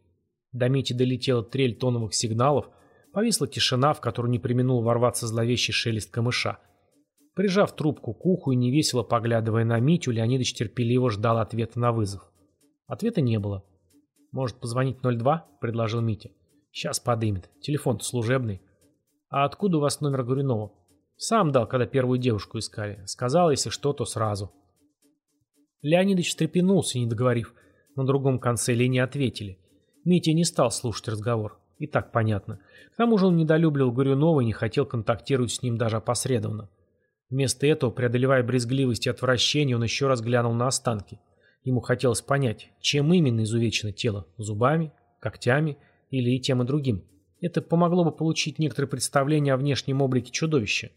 До Мити долетела трель тоновых сигналов, Повисла тишина, в которую не применул ворваться зловещий шелест камыша. Прижав трубку к уху и невесело поглядывая на Митю, Леонидович терпеливо ждал ответа на вызов. Ответа не было. «Может, позвонить 02?» — предложил Митя. «Сейчас подымет. Телефон-то служебный». «А откуда у вас номер Горюнова?» «Сам дал, когда первую девушку искали. Сказал, если что, то сразу». Леонидович встрепенулся, не договорив. На другом конце линии ответили. Митя не стал слушать разговор. И так понятно. К тому же он недолюбливал Горюнова и не хотел контактировать с ним даже опосредованно. Вместо этого, преодолевая брезгливость и отвращение, он еще раз глянул на останки. Ему хотелось понять, чем именно изувечено тело – зубами, когтями или и тем и другим. Это помогло бы получить некоторое представление о внешнем облике чудовища.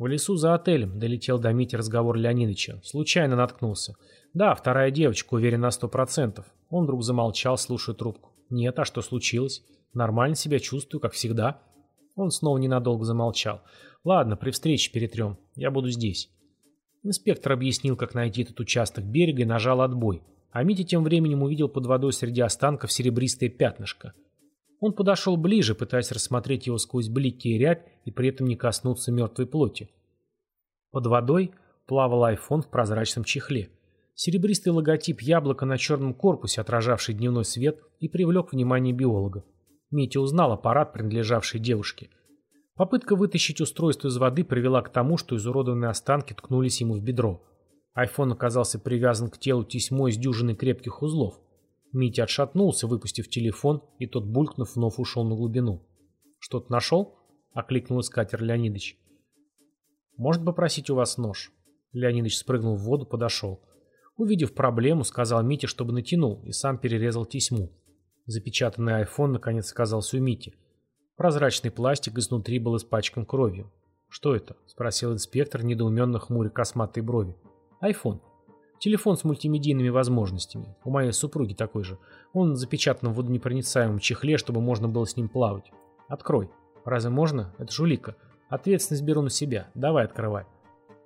В лесу за отелем долетел до Мити разговор Леонидовича. Случайно наткнулся. Да, вторая девочка, уверен на сто процентов. Он вдруг замолчал, слушая трубку. Нет, а что случилось? Нормально себя чувствую, как всегда. Он снова ненадолго замолчал. Ладно, при встрече перетрем. Я буду здесь. Инспектор объяснил, как найти этот участок берега и нажал отбой. А Митя тем временем увидел под водой среди останков серебристое пятнышко. Он подошел ближе, пытаясь рассмотреть его сквозь блики и рябь и при этом не коснуться мертвой плоти. Под водой плавал айфон в прозрачном чехле. Серебристый логотип яблока на черном корпусе, отражавший дневной свет, и привлек внимание биолога. Митя узнал аппарат, принадлежавший девушке. Попытка вытащить устройство из воды привела к тому, что изуродованные останки ткнулись ему в бедро. Айфон оказался привязан к телу тесьмой из дюжины крепких узлов. Митя отшатнулся, выпустив телефон, и тот, булькнув, вновь ушел на глубину. «Что-то нашел?» — окликнул искатер Леонидович. «Может попросить у вас нож?» Леонидович спрыгнул в воду, подошел. Увидев проблему, сказал Мите, чтобы натянул, и сам перерезал тесьму. Запечатанный айфон наконец оказался у Мити. Прозрачный пластик изнутри был испачкан кровью. «Что это?» – спросил инспектор, недоуменно хмуря косматые брови. «Айфон. Телефон с мультимедийными возможностями. У моей супруги такой же. Он запечатан в водонепроницаемом чехле, чтобы можно было с ним плавать. Открой. Разве можно? Это жулика. Ответственность беру на себя. Давай открывай».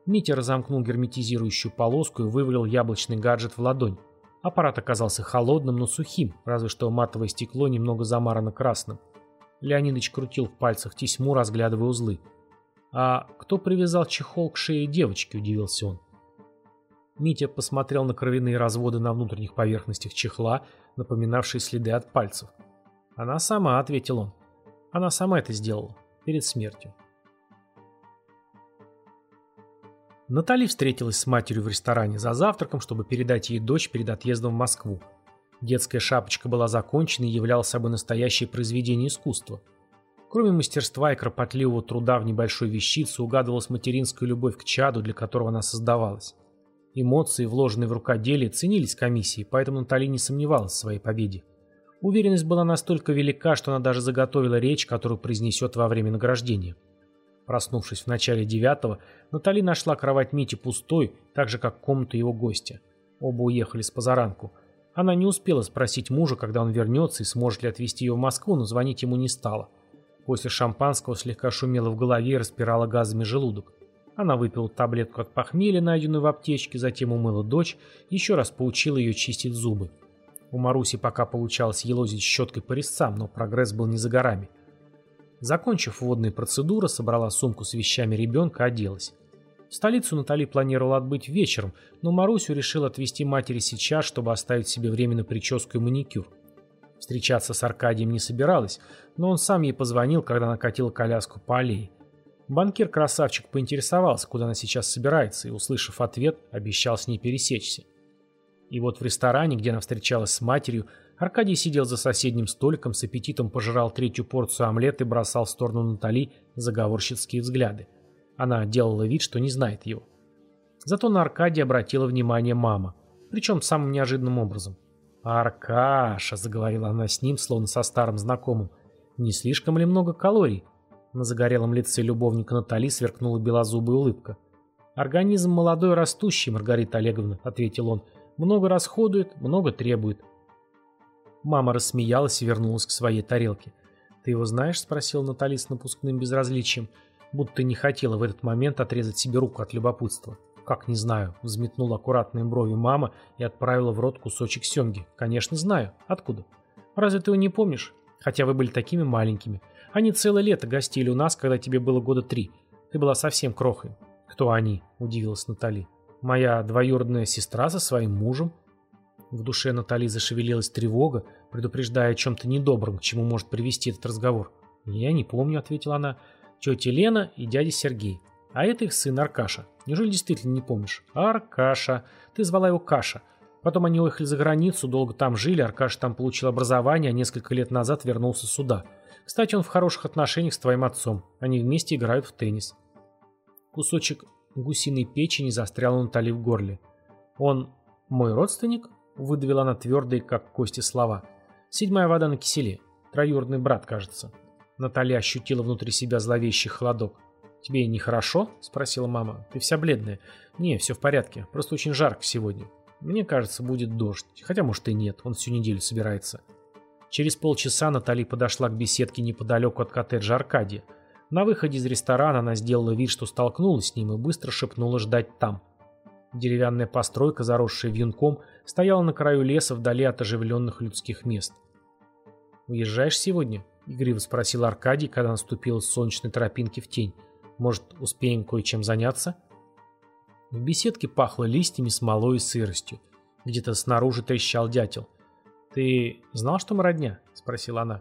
Митя разомкнул герметизирующую полоску и вывалил яблочный гаджет в ладонь. Аппарат оказался холодным, но сухим, разве что матовое стекло немного замарано красным. Леонидыч крутил в пальцах тесьму, разглядывая узлы. «А кто привязал чехол к шее девочки?» – удивился он. Митя посмотрел на кровяные разводы на внутренних поверхностях чехла, напоминавшие следы от пальцев. «Она сама», – ответил он. «Она сама это сделала. Перед смертью». Натали встретилась с матерью в ресторане за завтраком, чтобы передать ей дочь перед отъездом в Москву. Детская шапочка была закончена и являла собой настоящее произведение искусства. Кроме мастерства и кропотливого труда в небольшой вещице угадывалась материнская любовь к чаду, для которого она создавалась. Эмоции, вложенные в рукоделие, ценились комиссией, поэтому Натали не сомневалась в своей победе. Уверенность была настолько велика, что она даже заготовила речь, которую произнесет во время награждения. Проснувшись в начале девятого, Натали нашла кровать Мити пустой, так же, как комнату его гостя. Оба уехали с позаранку. Она не успела спросить мужа, когда он вернется и сможет ли отвезти ее в Москву, но звонить ему не стала. После шампанского слегка шумело в голове и распирала газами желудок. Она выпила таблетку от похмелья, найденную в аптечке, затем умыла дочь, еще раз поучила ее чистить зубы. У Маруси пока получалось елозить щеткой по резцам, но прогресс был не за горами. Закончив водные процедуры, собрала сумку с вещами ребенка, оделась. В столицу Натали планировала отбыть вечером, но Марусю решил отвезти матери сейчас, чтобы оставить себе время на прическу и маникюр. Встречаться с Аркадием не собиралась, но он сам ей позвонил, когда накатила коляску по аллее. Банкир-красавчик поинтересовался, куда она сейчас собирается, и, услышав ответ, обещал с ней пересечься. И вот в ресторане, где она встречалась с матерью, Аркадий сидел за соседним столиком, с аппетитом пожирал третью порцию омлета и бросал в сторону Натали заговорщицкие взгляды. Она делала вид, что не знает его. Зато на Аркадия обратила внимание мама, причем самым неожиданным образом. «Аркаша», — заговорила она с ним, словно со старым знакомым, — «не слишком ли много калорий?» На загорелом лице любовника Натали сверкнула белозубая улыбка. «Организм молодой растущий, Маргарита Олеговна», — ответил он. «Много расходует, много требует. Мама рассмеялась и вернулась к своей тарелке. «Ты его знаешь?» – спросил Натали с напускным безразличием, будто не хотела в этот момент отрезать себе руку от любопытства. «Как не знаю?» – взметнула аккуратные брови мама и отправила в рот кусочек семги. «Конечно знаю. Откуда?» «Разве ты его не помнишь? Хотя вы были такими маленькими. Они целое лето гостили у нас, когда тебе было года три. Ты была совсем крохой». «Кто они?» – удивилась Натали. «Моя двоюродная сестра со своим мужем», в душе Натали зашевелилась тревога, предупреждая о чем-то недобром, к чему может привести этот разговор. «Я не помню», — ответила она. «Тетя Лена и дядя Сергей. А это их сын Аркаша. Неужели действительно не помнишь?» «Аркаша. Ты звала его Каша. Потом они уехали за границу, долго там жили, Аркаша там получил образование, а несколько лет назад вернулся сюда. Кстати, он в хороших отношениях с твоим отцом. Они вместе играют в теннис». Кусочек гусиной печени застрял у Натали в горле. «Он мой родственник?» Выдавила она твердые, как кости, слова. Седьмая вода на киселе. Троюродный брат, кажется. Наталья ощутила внутри себя зловещий холодок. «Тебе нехорошо?» – спросила мама. «Ты вся бледная». «Не, все в порядке. Просто очень жарко сегодня. Мне кажется, будет дождь. Хотя, может, и нет. Он всю неделю собирается». Через полчаса Натали подошла к беседке неподалеку от коттеджа Аркадия. На выходе из ресторана она сделала вид, что столкнулась с ним и быстро шепнула ждать там. Деревянная постройка, заросшая вьюнком, стояла на краю леса вдали от оживленных людских мест. «Уезжаешь сегодня?» — игриво спросил Аркадий, когда наступила с солнечной тропинки в тень. «Может, успеем кое-чем заняться?» В беседке пахло листьями, смолой и сыростью. Где-то снаружи трещал дятел. «Ты знал, что мы родня?» — спросила она.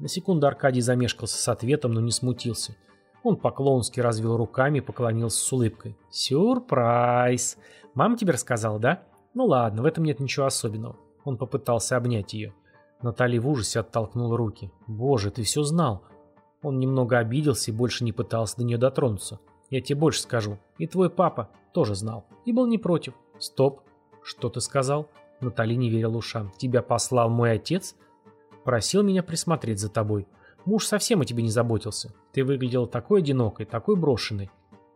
На секунду Аркадий замешкался с ответом, но не смутился. Он по-клоунски развел руками и поклонился с улыбкой. «Сюрприз! Мама тебе рассказала, да? Ну ладно, в этом нет ничего особенного». Он попытался обнять ее. Наталья в ужасе оттолкнула руки. «Боже, ты все знал!» Он немного обиделся и больше не пытался до нее дотронуться. «Я тебе больше скажу. И твой папа тоже знал. И был не против. Стоп. Что ты сказал?» Натали не верила ушам. «Тебя послал мой отец?» «Просил меня присмотреть за тобой. Муж совсем о тебе не заботился. Ты выглядела такой одинокой, такой брошенной».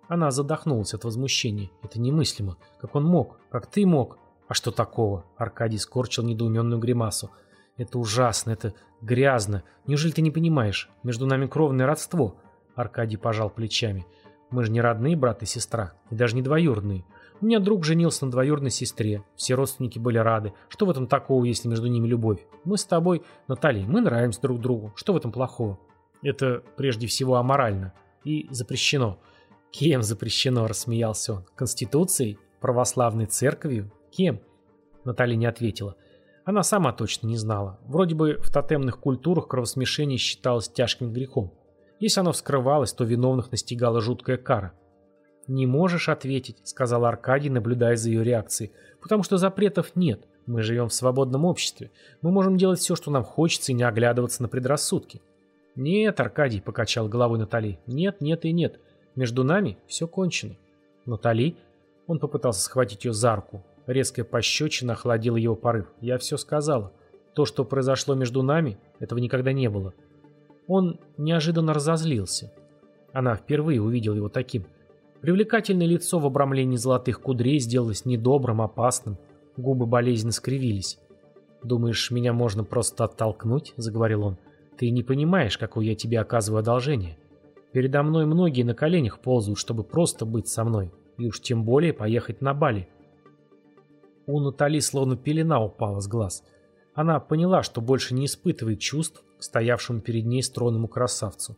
Она задохнулась от возмущения. «Это немыслимо. Как он мог? Как ты мог?» «А что такого?» Аркадий скорчил недоуменную гримасу. «Это ужасно, это грязно. Неужели ты не понимаешь? Между нами кровное родство». Аркадий пожал плечами. «Мы же не родные брат и сестра, и даже не двоюродные. У меня друг женился на двоюродной сестре. Все родственники были рады. Что в этом такого, если между ними любовь? Мы с тобой, Наталья, мы нравимся друг другу. Что в этом плохого? Это прежде всего аморально. И запрещено. Кем запрещено, рассмеялся он. Конституцией? Православной церковью? Кем? Наталья не ответила. Она сама точно не знала. Вроде бы в тотемных культурах кровосмешение считалось тяжким грехом. Если оно вскрывалось, то виновных настигала жуткая кара – «Не можешь ответить», — сказал Аркадий, наблюдая за ее реакцией, «потому что запретов нет. Мы живем в свободном обществе. Мы можем делать все, что нам хочется, и не оглядываться на предрассудки». «Нет, Аркадий», — покачал головой Натали, — «нет, нет и нет. Между нами все кончено». «Натали?» Он попытался схватить ее за руку. Резкая пощечина охладила его порыв. «Я все сказала. То, что произошло между нами, этого никогда не было». Он неожиданно разозлился. Она впервые увидела его таким. Привлекательное лицо в обрамлении золотых кудрей сделалось недобрым, опасным. Губы болезненно скривились. «Думаешь, меня можно просто оттолкнуть?» — заговорил он. «Ты не понимаешь, какое я тебе оказываю одолжение. Передо мной многие на коленях ползают, чтобы просто быть со мной. И уж тем более поехать на Бали». У Натали словно пелена упала с глаз. Она поняла, что больше не испытывает чувств к стоявшему перед ней стройному красавцу.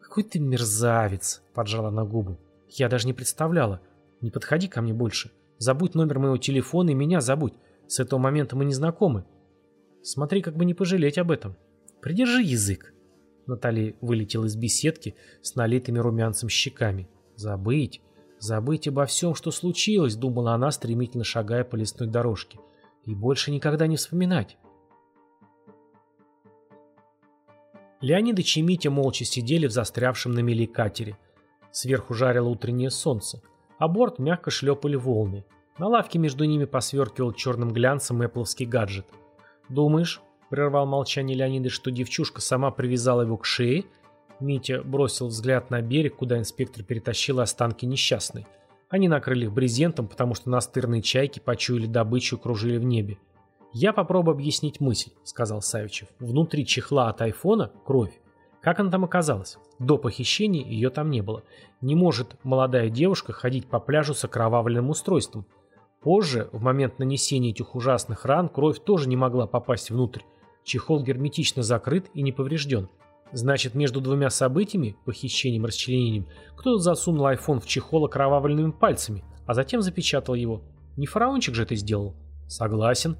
«Какой ты мерзавец!» — поджала на губы. Я даже не представляла. Не подходи ко мне больше. Забудь номер моего телефона и меня забудь. С этого момента мы не знакомы. Смотри, как бы не пожалеть об этом. Придержи язык. Наталья вылетела из беседки с налитыми румянцем щеками. Забыть, забыть обо всем, что случилось, думала она, стремительно шагая по лесной дорожке. И больше никогда не вспоминать. Леонидыч и Митя молча сидели в застрявшем на мели катере. Сверху жарило утреннее солнце, а борт мягко шлепали волны. На лавке между ними посверкивал черным глянцем эпловский гаджет. «Думаешь?» — прервал молчание Леонида, что девчушка сама привязала его к шее. Митя бросил взгляд на берег, куда инспектор перетащил останки несчастной. Они накрыли их брезентом, потому что настырные чайки почуяли добычу и кружили в небе. «Я попробую объяснить мысль», — сказал Савичев. «Внутри чехла от айфона кровь. Как она там оказалась? До похищения ее там не было. Не может молодая девушка ходить по пляжу с окровавленным устройством. Позже, в момент нанесения этих ужасных ран, кровь тоже не могла попасть внутрь. Чехол герметично закрыт и не поврежден. Значит, между двумя событиями, похищением и расчленением, кто-то засунул айфон в чехол окровавленными пальцами, а затем запечатал его. Не фараончик же это сделал? Согласен.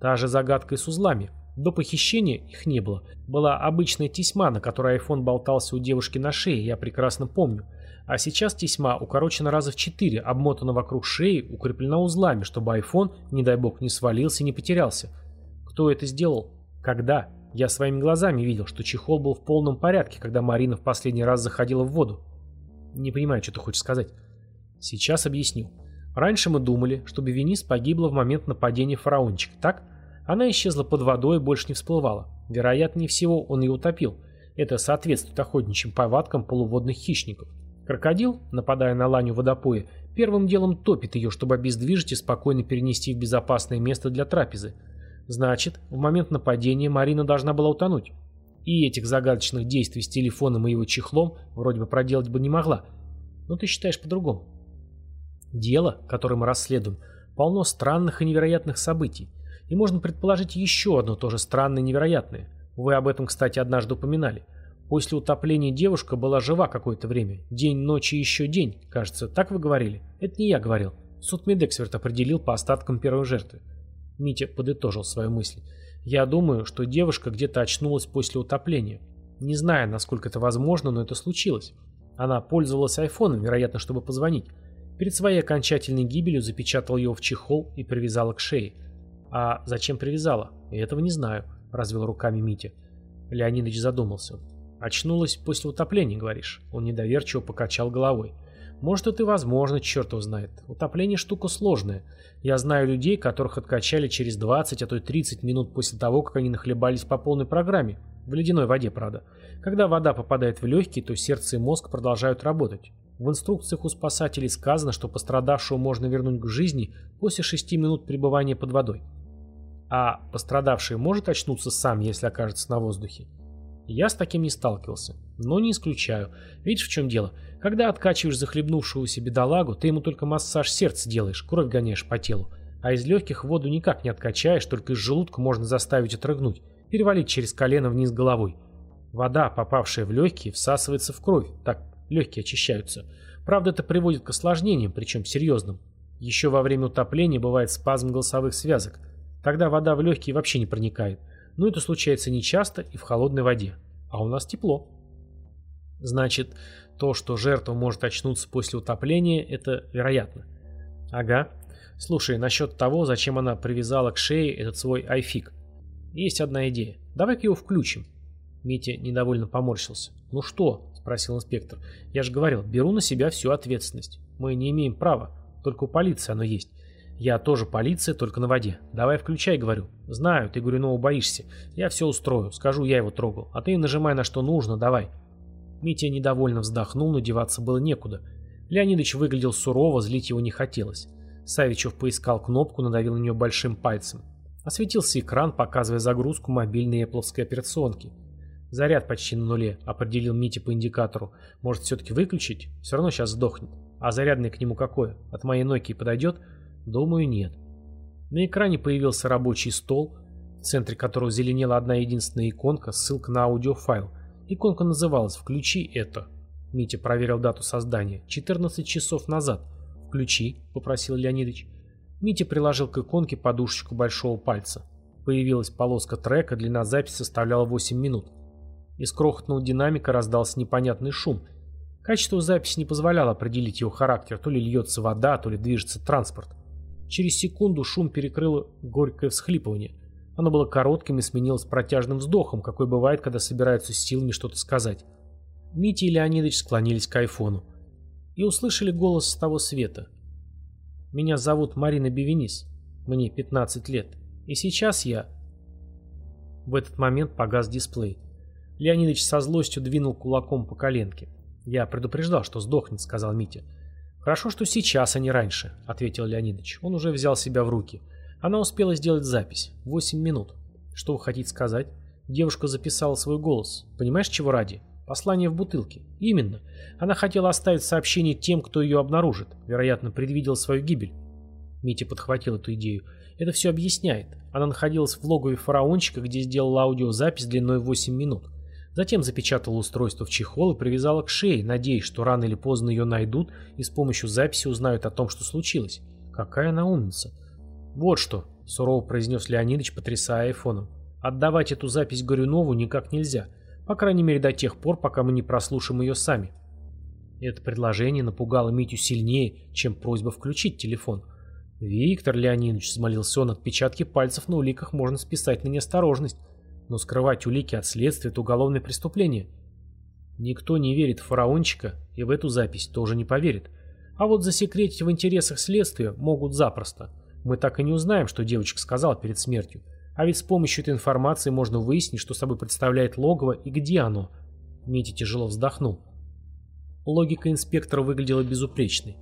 Та же загадка и с узлами. До похищения их не было. Была обычная тесьма, на которой айфон болтался у девушки на шее, я прекрасно помню. А сейчас тесьма укорочена раза в четыре, обмотана вокруг шеи, укреплена узлами, чтобы айфон, не дай бог, не свалился не потерялся. Кто это сделал? Когда? Я своими глазами видел, что чехол был в полном порядке, когда Марина в последний раз заходила в воду. Не понимаю, что ты хочешь сказать. Сейчас объясню. Раньше мы думали, что Бевенис погибла в момент нападения фараончика, так? Она исчезла под водой и больше не всплывала. Вероятнее всего, он ее утопил. Это соответствует охотничьим повадкам полуводных хищников. Крокодил, нападая на ланю водопоя, первым делом топит ее, чтобы обездвижить и спокойно перенести в безопасное место для трапезы. Значит, в момент нападения Марина должна была утонуть. И этих загадочных действий с телефоном и его чехлом вроде бы проделать бы не могла. Но ты считаешь по-другому. Дело, которое мы расследуем, полно странных и невероятных событий. И можно предположить еще одно тоже странное и невероятное. Вы об этом, кстати, однажды упоминали. После утопления девушка была жива какое-то время. День, ночи, еще день, кажется. Так вы говорили? Это не я говорил. Судмедэксперт определил по остаткам первой жертвы. Митя подытожил свою мысль. Я думаю, что девушка где-то очнулась после утопления. Не знаю, насколько это возможно, но это случилось. Она пользовалась айфоном, вероятно, чтобы позвонить. Перед своей окончательной гибелью запечатала его в чехол и привязала к шее. А зачем привязала? Я этого не знаю, развел руками Митя. Леонидович задумался. Очнулась после утопления, говоришь? Он недоверчиво покачал головой. Может, это и возможно, черт его знает. Утопление штука сложная. Я знаю людей, которых откачали через 20, а то и 30 минут после того, как они нахлебались по полной программе. В ледяной воде, правда. Когда вода попадает в легкие, то сердце и мозг продолжают работать. В инструкциях у спасателей сказано, что пострадавшего можно вернуть к жизни после 6 минут пребывания под водой. А пострадавший может очнуться сам, если окажется на воздухе? Я с таким не сталкивался, но не исключаю. Видишь, в чем дело? Когда откачиваешь захлебнувшегося бедолагу, ты ему только массаж сердца делаешь, кровь гоняешь по телу. А из легких воду никак не откачаешь, только из желудка можно заставить отрыгнуть, перевалить через колено вниз головой. Вода, попавшая в легкие, всасывается в кровь, так легкие очищаются. Правда, это приводит к осложнениям, причем серьезным. Еще во время утопления бывает спазм голосовых связок. Тогда вода в легкие вообще не проникает. Но это случается нечасто и в холодной воде. А у нас тепло. Значит, то, что жертва может очнуться после утопления, это вероятно. Ага. Слушай, насчет того, зачем она привязала к шее этот свой айфик. Есть одна идея. Давай-ка его включим. Митя недовольно поморщился. Ну что? Спросил инспектор. Я же говорил, беру на себя всю ответственность. Мы не имеем права. Только у полиции оно есть. Я тоже полиция, только на воде. Давай включай, говорю. Знаю, ты Горюнова боишься. Я все устрою. Скажу, я его трогал. А ты нажимай на что нужно, давай. Митя недовольно вздохнул, но деваться было некуда. Леонидович выглядел сурово, злить его не хотелось. Савичев поискал кнопку, надавил на нее большим пальцем. Осветился экран, показывая загрузку мобильной эпловской операционки. «Заряд почти на нуле», — определил Митя по индикатору. «Может, все-таки выключить? Все равно сейчас сдохнет. А зарядный к нему какое? От моей Nokia подойдет?» Думаю, нет. На экране появился рабочий стол, в центре которого зеленела одна единственная иконка, ссылка на аудиофайл. Иконка называлась «Включи это». Митя проверил дату создания. 14 часов назад. «Включи», — попросил Леонидович. Митя приложил к иконке подушечку большого пальца. Появилась полоска трека, длина записи составляла 8 минут. Из крохотного динамика раздался непонятный шум. Качество записи не позволяло определить его характер, то ли льется вода, то ли движется транспорт. Через секунду шум перекрыло горькое всхлипывание. Оно было коротким и сменилось протяжным вздохом, какой бывает, когда собираются с силами что-то сказать. Митя и Леонидович склонились к айфону и услышали голос с того света. «Меня зовут Марина Бевенис. Мне 15 лет. И сейчас я...» В этот момент погас дисплей. Леонидович со злостью двинул кулаком по коленке. «Я предупреждал, что сдохнет», — сказал Митя. «Хорошо, что сейчас, а не раньше», — ответил Леонидович. Он уже взял себя в руки. Она успела сделать запись. Восемь минут. Что вы хотите сказать? Девушка записала свой голос. Понимаешь, чего ради? Послание в бутылке. Именно. Она хотела оставить сообщение тем, кто ее обнаружит. Вероятно, предвидел свою гибель. Митя подхватил эту идею. Это все объясняет. Она находилась в логове фараончика, где сделала аудиозапись длиной 8 минут. Затем запечатала устройство в чехол и привязала к шее, надеясь, что рано или поздно ее найдут и с помощью записи узнают о том, что случилось. Какая она умница. Вот что, сурово произнес Леонидович, потрясая айфоном. Отдавать эту запись Горюнову никак нельзя. По крайней мере до тех пор, пока мы не прослушаем ее сами. Это предложение напугало Митю сильнее, чем просьба включить телефон. «Виктор Леонидович», — взмолился он, — «отпечатки пальцев на уликах можно списать на неосторожность. Но скрывать улики от следствия – это уголовное преступление. Никто не верит в фараончика и в эту запись тоже не поверит. А вот засекретить в интересах следствия могут запросто. Мы так и не узнаем, что девочка сказала перед смертью. А ведь с помощью этой информации можно выяснить, что собой представляет логово и где оно. Митя тяжело вздохнул. Логика инспектора выглядела безупречной.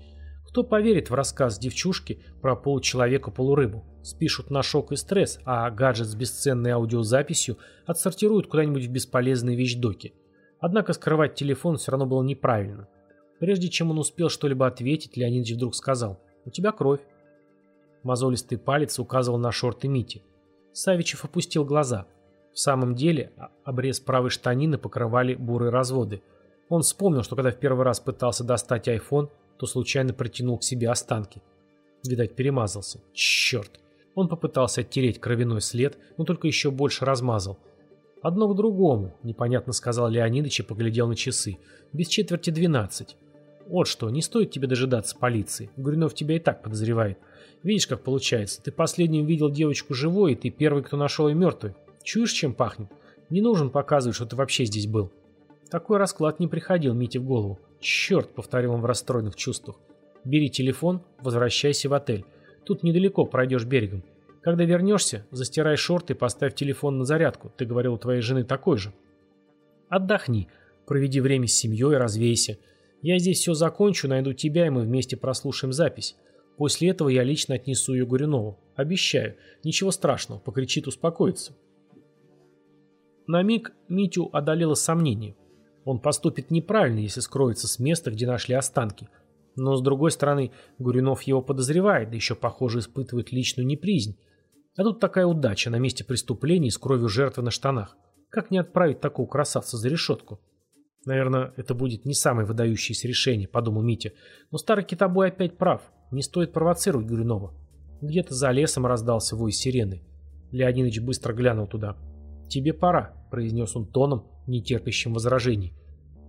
Кто поверит в рассказ девчушки про получеловека-полурыбу? Спишут на шок и стресс, а гаджет с бесценной аудиозаписью отсортируют куда-нибудь в бесполезные вещдоки. Однако скрывать телефон все равно было неправильно. Прежде чем он успел что-либо ответить, Леонидович вдруг сказал «У тебя кровь». Мозолистый палец указывал на шорты Мити. Савичев опустил глаза. В самом деле, обрез правой штанины покрывали бурые разводы. Он вспомнил, что когда в первый раз пытался достать айфон, то случайно протянул к себе останки. Видать, перемазался. Черт. Он попытался оттереть кровяной след, но только еще больше размазал. «Одно к другому», — непонятно сказал Леонидыч и поглядел на часы. «Без четверти двенадцать. Вот что, не стоит тебе дожидаться полиции. Гуринов тебя и так подозревает. Видишь, как получается. Ты последним видел девочку живой, и ты первый, кто нашел ее мертвой. Чуешь, чем пахнет? Не нужен показывать, что ты вообще здесь был». Такой расклад не приходил Мите в голову. «Черт», — повторил он в расстроенных чувствах. «Бери телефон, возвращайся в отель. Тут недалеко пройдешь берегом. Когда вернешься, застирай шорты и поставь телефон на зарядку. Ты говорил у твоей жены такой же. Отдохни, проведи время с семьей развейся. Я здесь все закончу, найду тебя, и мы вместе прослушаем запись. После этого я лично отнесу ее Гурюнову. Обещаю, ничего страшного, покричит успокоиться. На миг Митю одолело сомнение. Он поступит неправильно, если скроется с места, где нашли останки. Но, с другой стороны, Гуринов его подозревает, да еще, похоже, испытывает личную неприязнь. А тут такая удача на месте преступления с кровью жертвы на штанах. Как не отправить такого красавца за решетку? Наверное, это будет не самое выдающееся решение, подумал Митя. Но старый китобой опять прав. Не стоит провоцировать Гуринова. Где-то за лесом раздался вой сирены. Леонидович быстро глянул туда. «Тебе пора», — произнес он тоном, не терпящим возражений.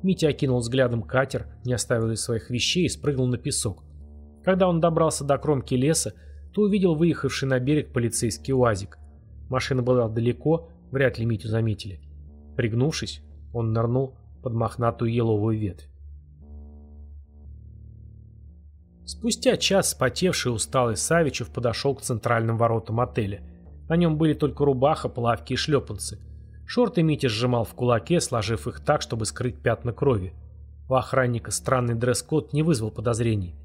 Митя окинул взглядом катер, не оставил из своих вещей и спрыгнул на песок. Когда он добрался до кромки леса, то увидел выехавший на берег полицейский УАЗик. Машина была далеко, вряд ли Митю заметили. Пригнувшись, он нырнул под мохнатую еловую ветвь. Спустя час спотевший усталый Савичев подошел к центральным воротам отеля. На нем были только рубаха, плавки и шлепанцы. Шорты Митя сжимал в кулаке, сложив их так, чтобы скрыть пятна крови. У охранника странный дресс-код не вызвал подозрений.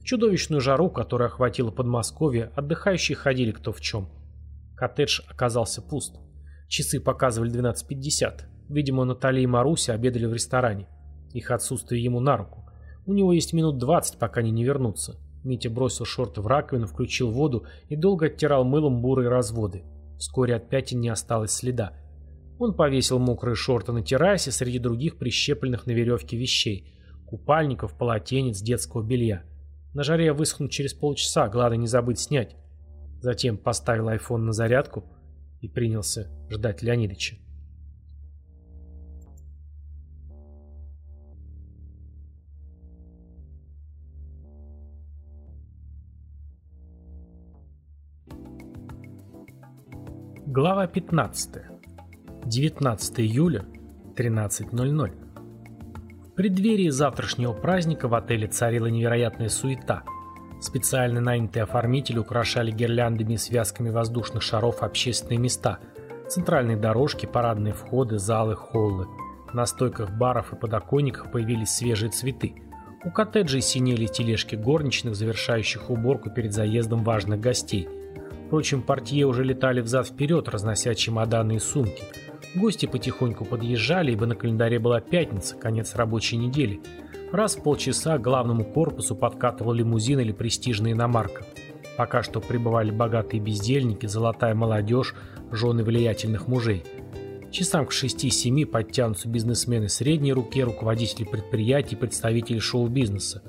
В чудовищную жару, которая охватила Подмосковье, отдыхающие ходили кто в чем. Коттедж оказался пуст. Часы показывали 12.50. Видимо, Наталья и Маруся обедали в ресторане. Их отсутствие ему на руку. У него есть минут 20, пока они не вернутся. Митя бросил шорты в раковину, включил воду и долго оттирал мылом бурые разводы. Вскоре от пятен не осталось следа. Он повесил мокрые шорты на террасе среди других прищепленных на веревке вещей. Купальников, полотенец, детского белья. На жаре высохнут через полчаса, главное не забыть снять. Затем поставил айфон на зарядку и принялся ждать Леонидыча. Глава 15. 19 июля, 13.00. В преддверии завтрашнего праздника в отеле царила невероятная суета. Специально нанятые оформители украшали гирляндами и связками воздушных шаров общественные места, центральные дорожки, парадные входы, залы, холлы. На стойках баров и подоконниках появились свежие цветы. У коттеджей синели тележки горничных, завершающих уборку перед заездом важных гостей – Впрочем, портье уже летали взад-вперед, разнося чемоданы и сумки. Гости потихоньку подъезжали, ибо на календаре была пятница, конец рабочей недели. Раз в полчаса к главному корпусу подкатывал лимузин или престижная иномарка. Пока что прибывали богатые бездельники, золотая молодежь, жены влиятельных мужей. Часам к 6-7 подтянутся бизнесмены средней руки, руководители предприятий, представители шоу-бизнеса.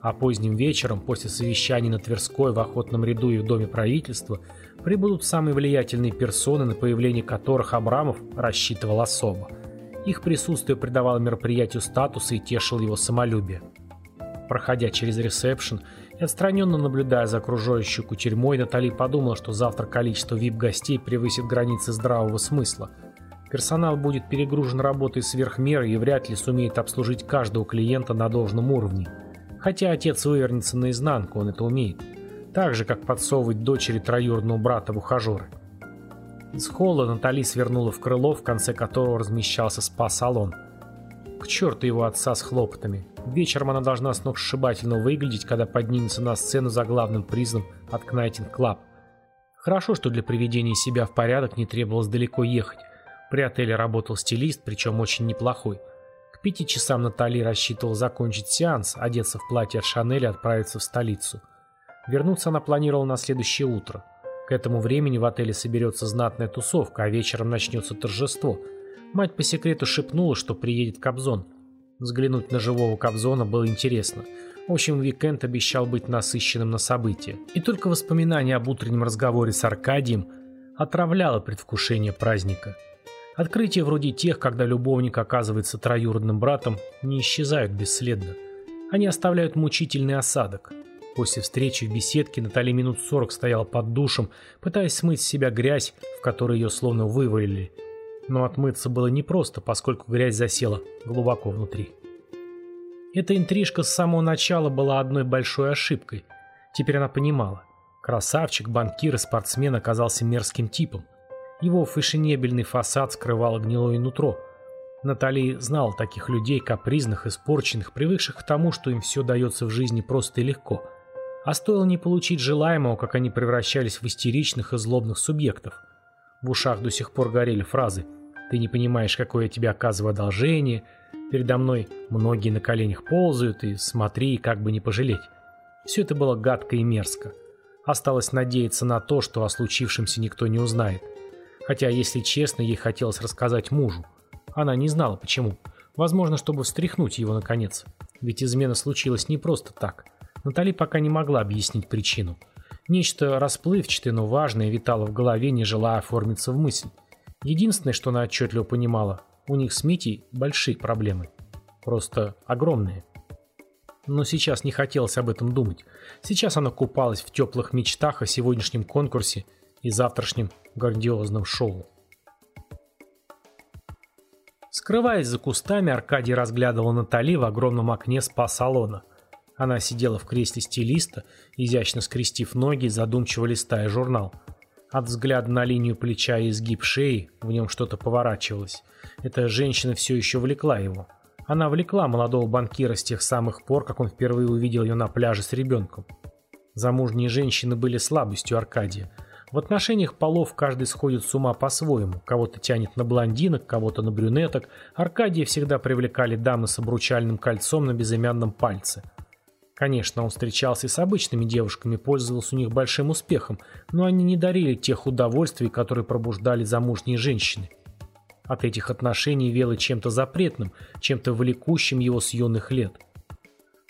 А поздним вечером, после совещаний на Тверской, в охотном ряду и в Доме правительства, прибудут самые влиятельные персоны, на появление которых Абрамов рассчитывал особо. Их присутствие придавало мероприятию статуса и тешило его самолюбие. Проходя через ресепшн и отстраненно наблюдая за окружающей кутерьмой, Натали подумала, что завтра количество вип-гостей превысит границы здравого смысла. Персонал будет перегружен работой сверх меры и вряд ли сумеет обслужить каждого клиента на должном уровне. Хотя отец вывернется наизнанку, он это умеет. Так же, как подсовывать дочери троюродного брата в ухажеры. Из холла Натали свернула в крыло, в конце которого размещался спа-салон. К черту его отца с хлопотами. Вечером она должна сногсшибательно выглядеть, когда поднимется на сцену за главным призом от Knighting Club. Хорошо, что для приведения себя в порядок не требовалось далеко ехать. При отеле работал стилист, причем очень неплохой – пяти часам Натали рассчитывал закончить сеанс, одеться в платье от Шанель и отправиться в столицу. Вернуться она планировала на следующее утро. К этому времени в отеле соберется знатная тусовка, а вечером начнется торжество. Мать по секрету шепнула, что приедет Кобзон. Взглянуть на живого Кобзона было интересно. В общем, уикенд обещал быть насыщенным на события. И только воспоминание об утреннем разговоре с Аркадием отравляло предвкушение праздника. Открытия вроде тех, когда любовник оказывается троюродным братом, не исчезают бесследно. Они оставляют мучительный осадок. После встречи в беседке Натали минут сорок стояла под душем, пытаясь смыть с себя грязь, в которой ее словно вывалили. Но отмыться было непросто, поскольку грязь засела глубоко внутри. Эта интрижка с самого начала была одной большой ошибкой. Теперь она понимала. Красавчик, банкир и спортсмен оказался мерзким типом. Его фешенебельный фасад скрывал гнилое нутро. Натали знал таких людей, капризных, испорченных, привыкших к тому, что им все дается в жизни просто и легко – а стоило не получить желаемого, как они превращались в истеричных и злобных субъектов. В ушах до сих пор горели фразы «Ты не понимаешь, какое я тебе оказываю одолжение», «Передо мной многие на коленях ползают» и «Смотри, как бы не пожалеть». Все это было гадко и мерзко. Осталось надеяться на то, что о случившемся никто не узнает. Хотя, если честно, ей хотелось рассказать мужу. Она не знала, почему. Возможно, чтобы встряхнуть его наконец. Ведь измена случилась не просто так – Натали пока не могла объяснить причину. Нечто расплывчатое, но важное витало в голове, не желая оформиться в мысль. Единственное, что она отчетливо понимала, у них с Митей большие проблемы. Просто огромные. Но сейчас не хотелось об этом думать. Сейчас она купалась в теплых мечтах о сегодняшнем конкурсе и завтрашнем грандиозном шоу. Скрываясь за кустами, Аркадий разглядывал Натали в огромном окне спа-салона – она сидела в кресле стилиста, изящно скрестив ноги, задумчиво листая журнал. От взгляда на линию плеча и изгиб шеи в нем что-то поворачивалось. Эта женщина все еще влекла его. Она влекла молодого банкира с тех самых пор, как он впервые увидел ее на пляже с ребенком. Замужние женщины были слабостью Аркадия. В отношениях полов каждый сходит с ума по-своему. Кого-то тянет на блондинок, кого-то на брюнеток. Аркадия всегда привлекали дамы с обручальным кольцом на безымянном пальце – Конечно, он встречался с обычными девушками, пользовался у них большим успехом, но они не дарили тех удовольствий, которые пробуждали замужние женщины. От этих отношений вело чем-то запретным, чем-то влекущим его с юных лет.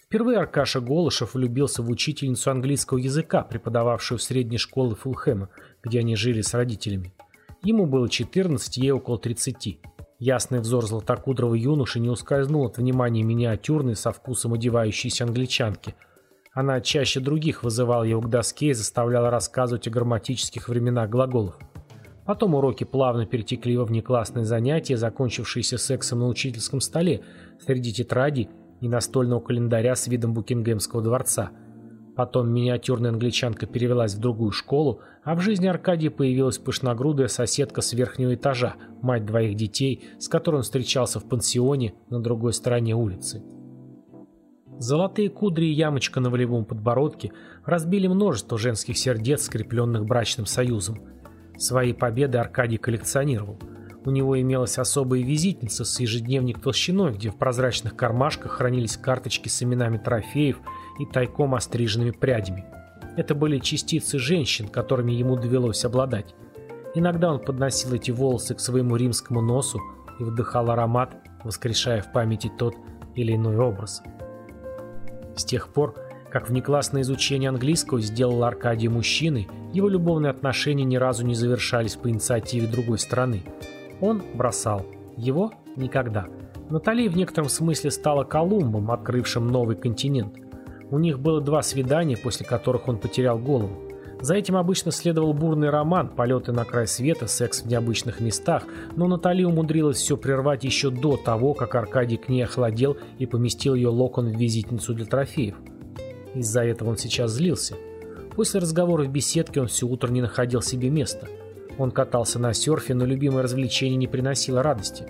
Впервые Аркаша Голышев влюбился в учительницу английского языка, преподававшую в средней школе Фулхэма, где они жили с родителями. Ему было 14, ей около 30. Ясный взор златокудрого юноши не ускользнул от внимания миниатюрной со вкусом одевающейся англичанки. Она чаще других вызывала его к доске и заставляла рассказывать о грамматических временах глаголов. Потом уроки плавно перетекли во внеклассные занятия, закончившиеся сексом на учительском столе среди тетрадей и настольного календаря с видом Букингемского дворца – Потом миниатюрная англичанка перевелась в другую школу, а в жизни Аркадия появилась пышногрудая соседка с верхнего этажа, мать двоих детей, с которой он встречался в пансионе на другой стороне улицы. Золотые кудри и ямочка на волевом подбородке разбили множество женских сердец, скрепленных брачным союзом. Свои победы Аркадий коллекционировал. У него имелась особая визитница с ежедневник толщиной, где в прозрачных кармашках хранились карточки с именами трофеев – и тайком остриженными прядями. Это были частицы женщин, которыми ему довелось обладать. Иногда он подносил эти волосы к своему римскому носу и вдыхал аромат, воскрешая в памяти тот или иной образ. С тех пор, как внеклассное изучение английского сделал Аркадий мужчиной, его любовные отношения ни разу не завершались по инициативе другой стороны. Он бросал, его – никогда. Натали в некотором смысле стала Колумбом, открывшим новый континент – у них было два свидания, после которых он потерял голову. За этим обычно следовал бурный роман, полеты на край света, секс в необычных местах, но Натали умудрилась все прервать еще до того, как Аркадий к ней охладел и поместил ее локон в визитницу для трофеев. Из-за этого он сейчас злился. После разговора в беседке он все утро не находил себе места. Он катался на серфе, но любимое развлечение не приносило радости.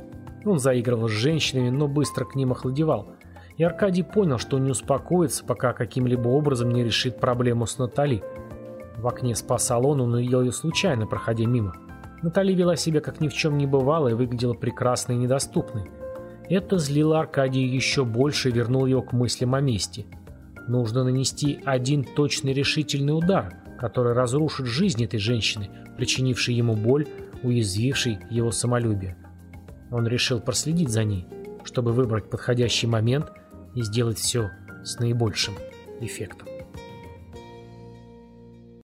Он заигрывал с женщинами, но быстро к ним охладевал – и Аркадий понял, что не успокоится, пока каким-либо образом не решит проблему с Натали. В окне спа-салона он увидел ее случайно, проходя мимо. Натали вела себя как ни в чем не бывало и выглядела прекрасной и недоступной. Это злило Аркадия еще больше и вернуло его к мыслям о мести. Нужно нанести один точный решительный удар, который разрушит жизнь этой женщины, причинившей ему боль, уязвившей его самолюбие. Он решил проследить за ней, чтобы выбрать подходящий момент и сделать все с наибольшим эффектом.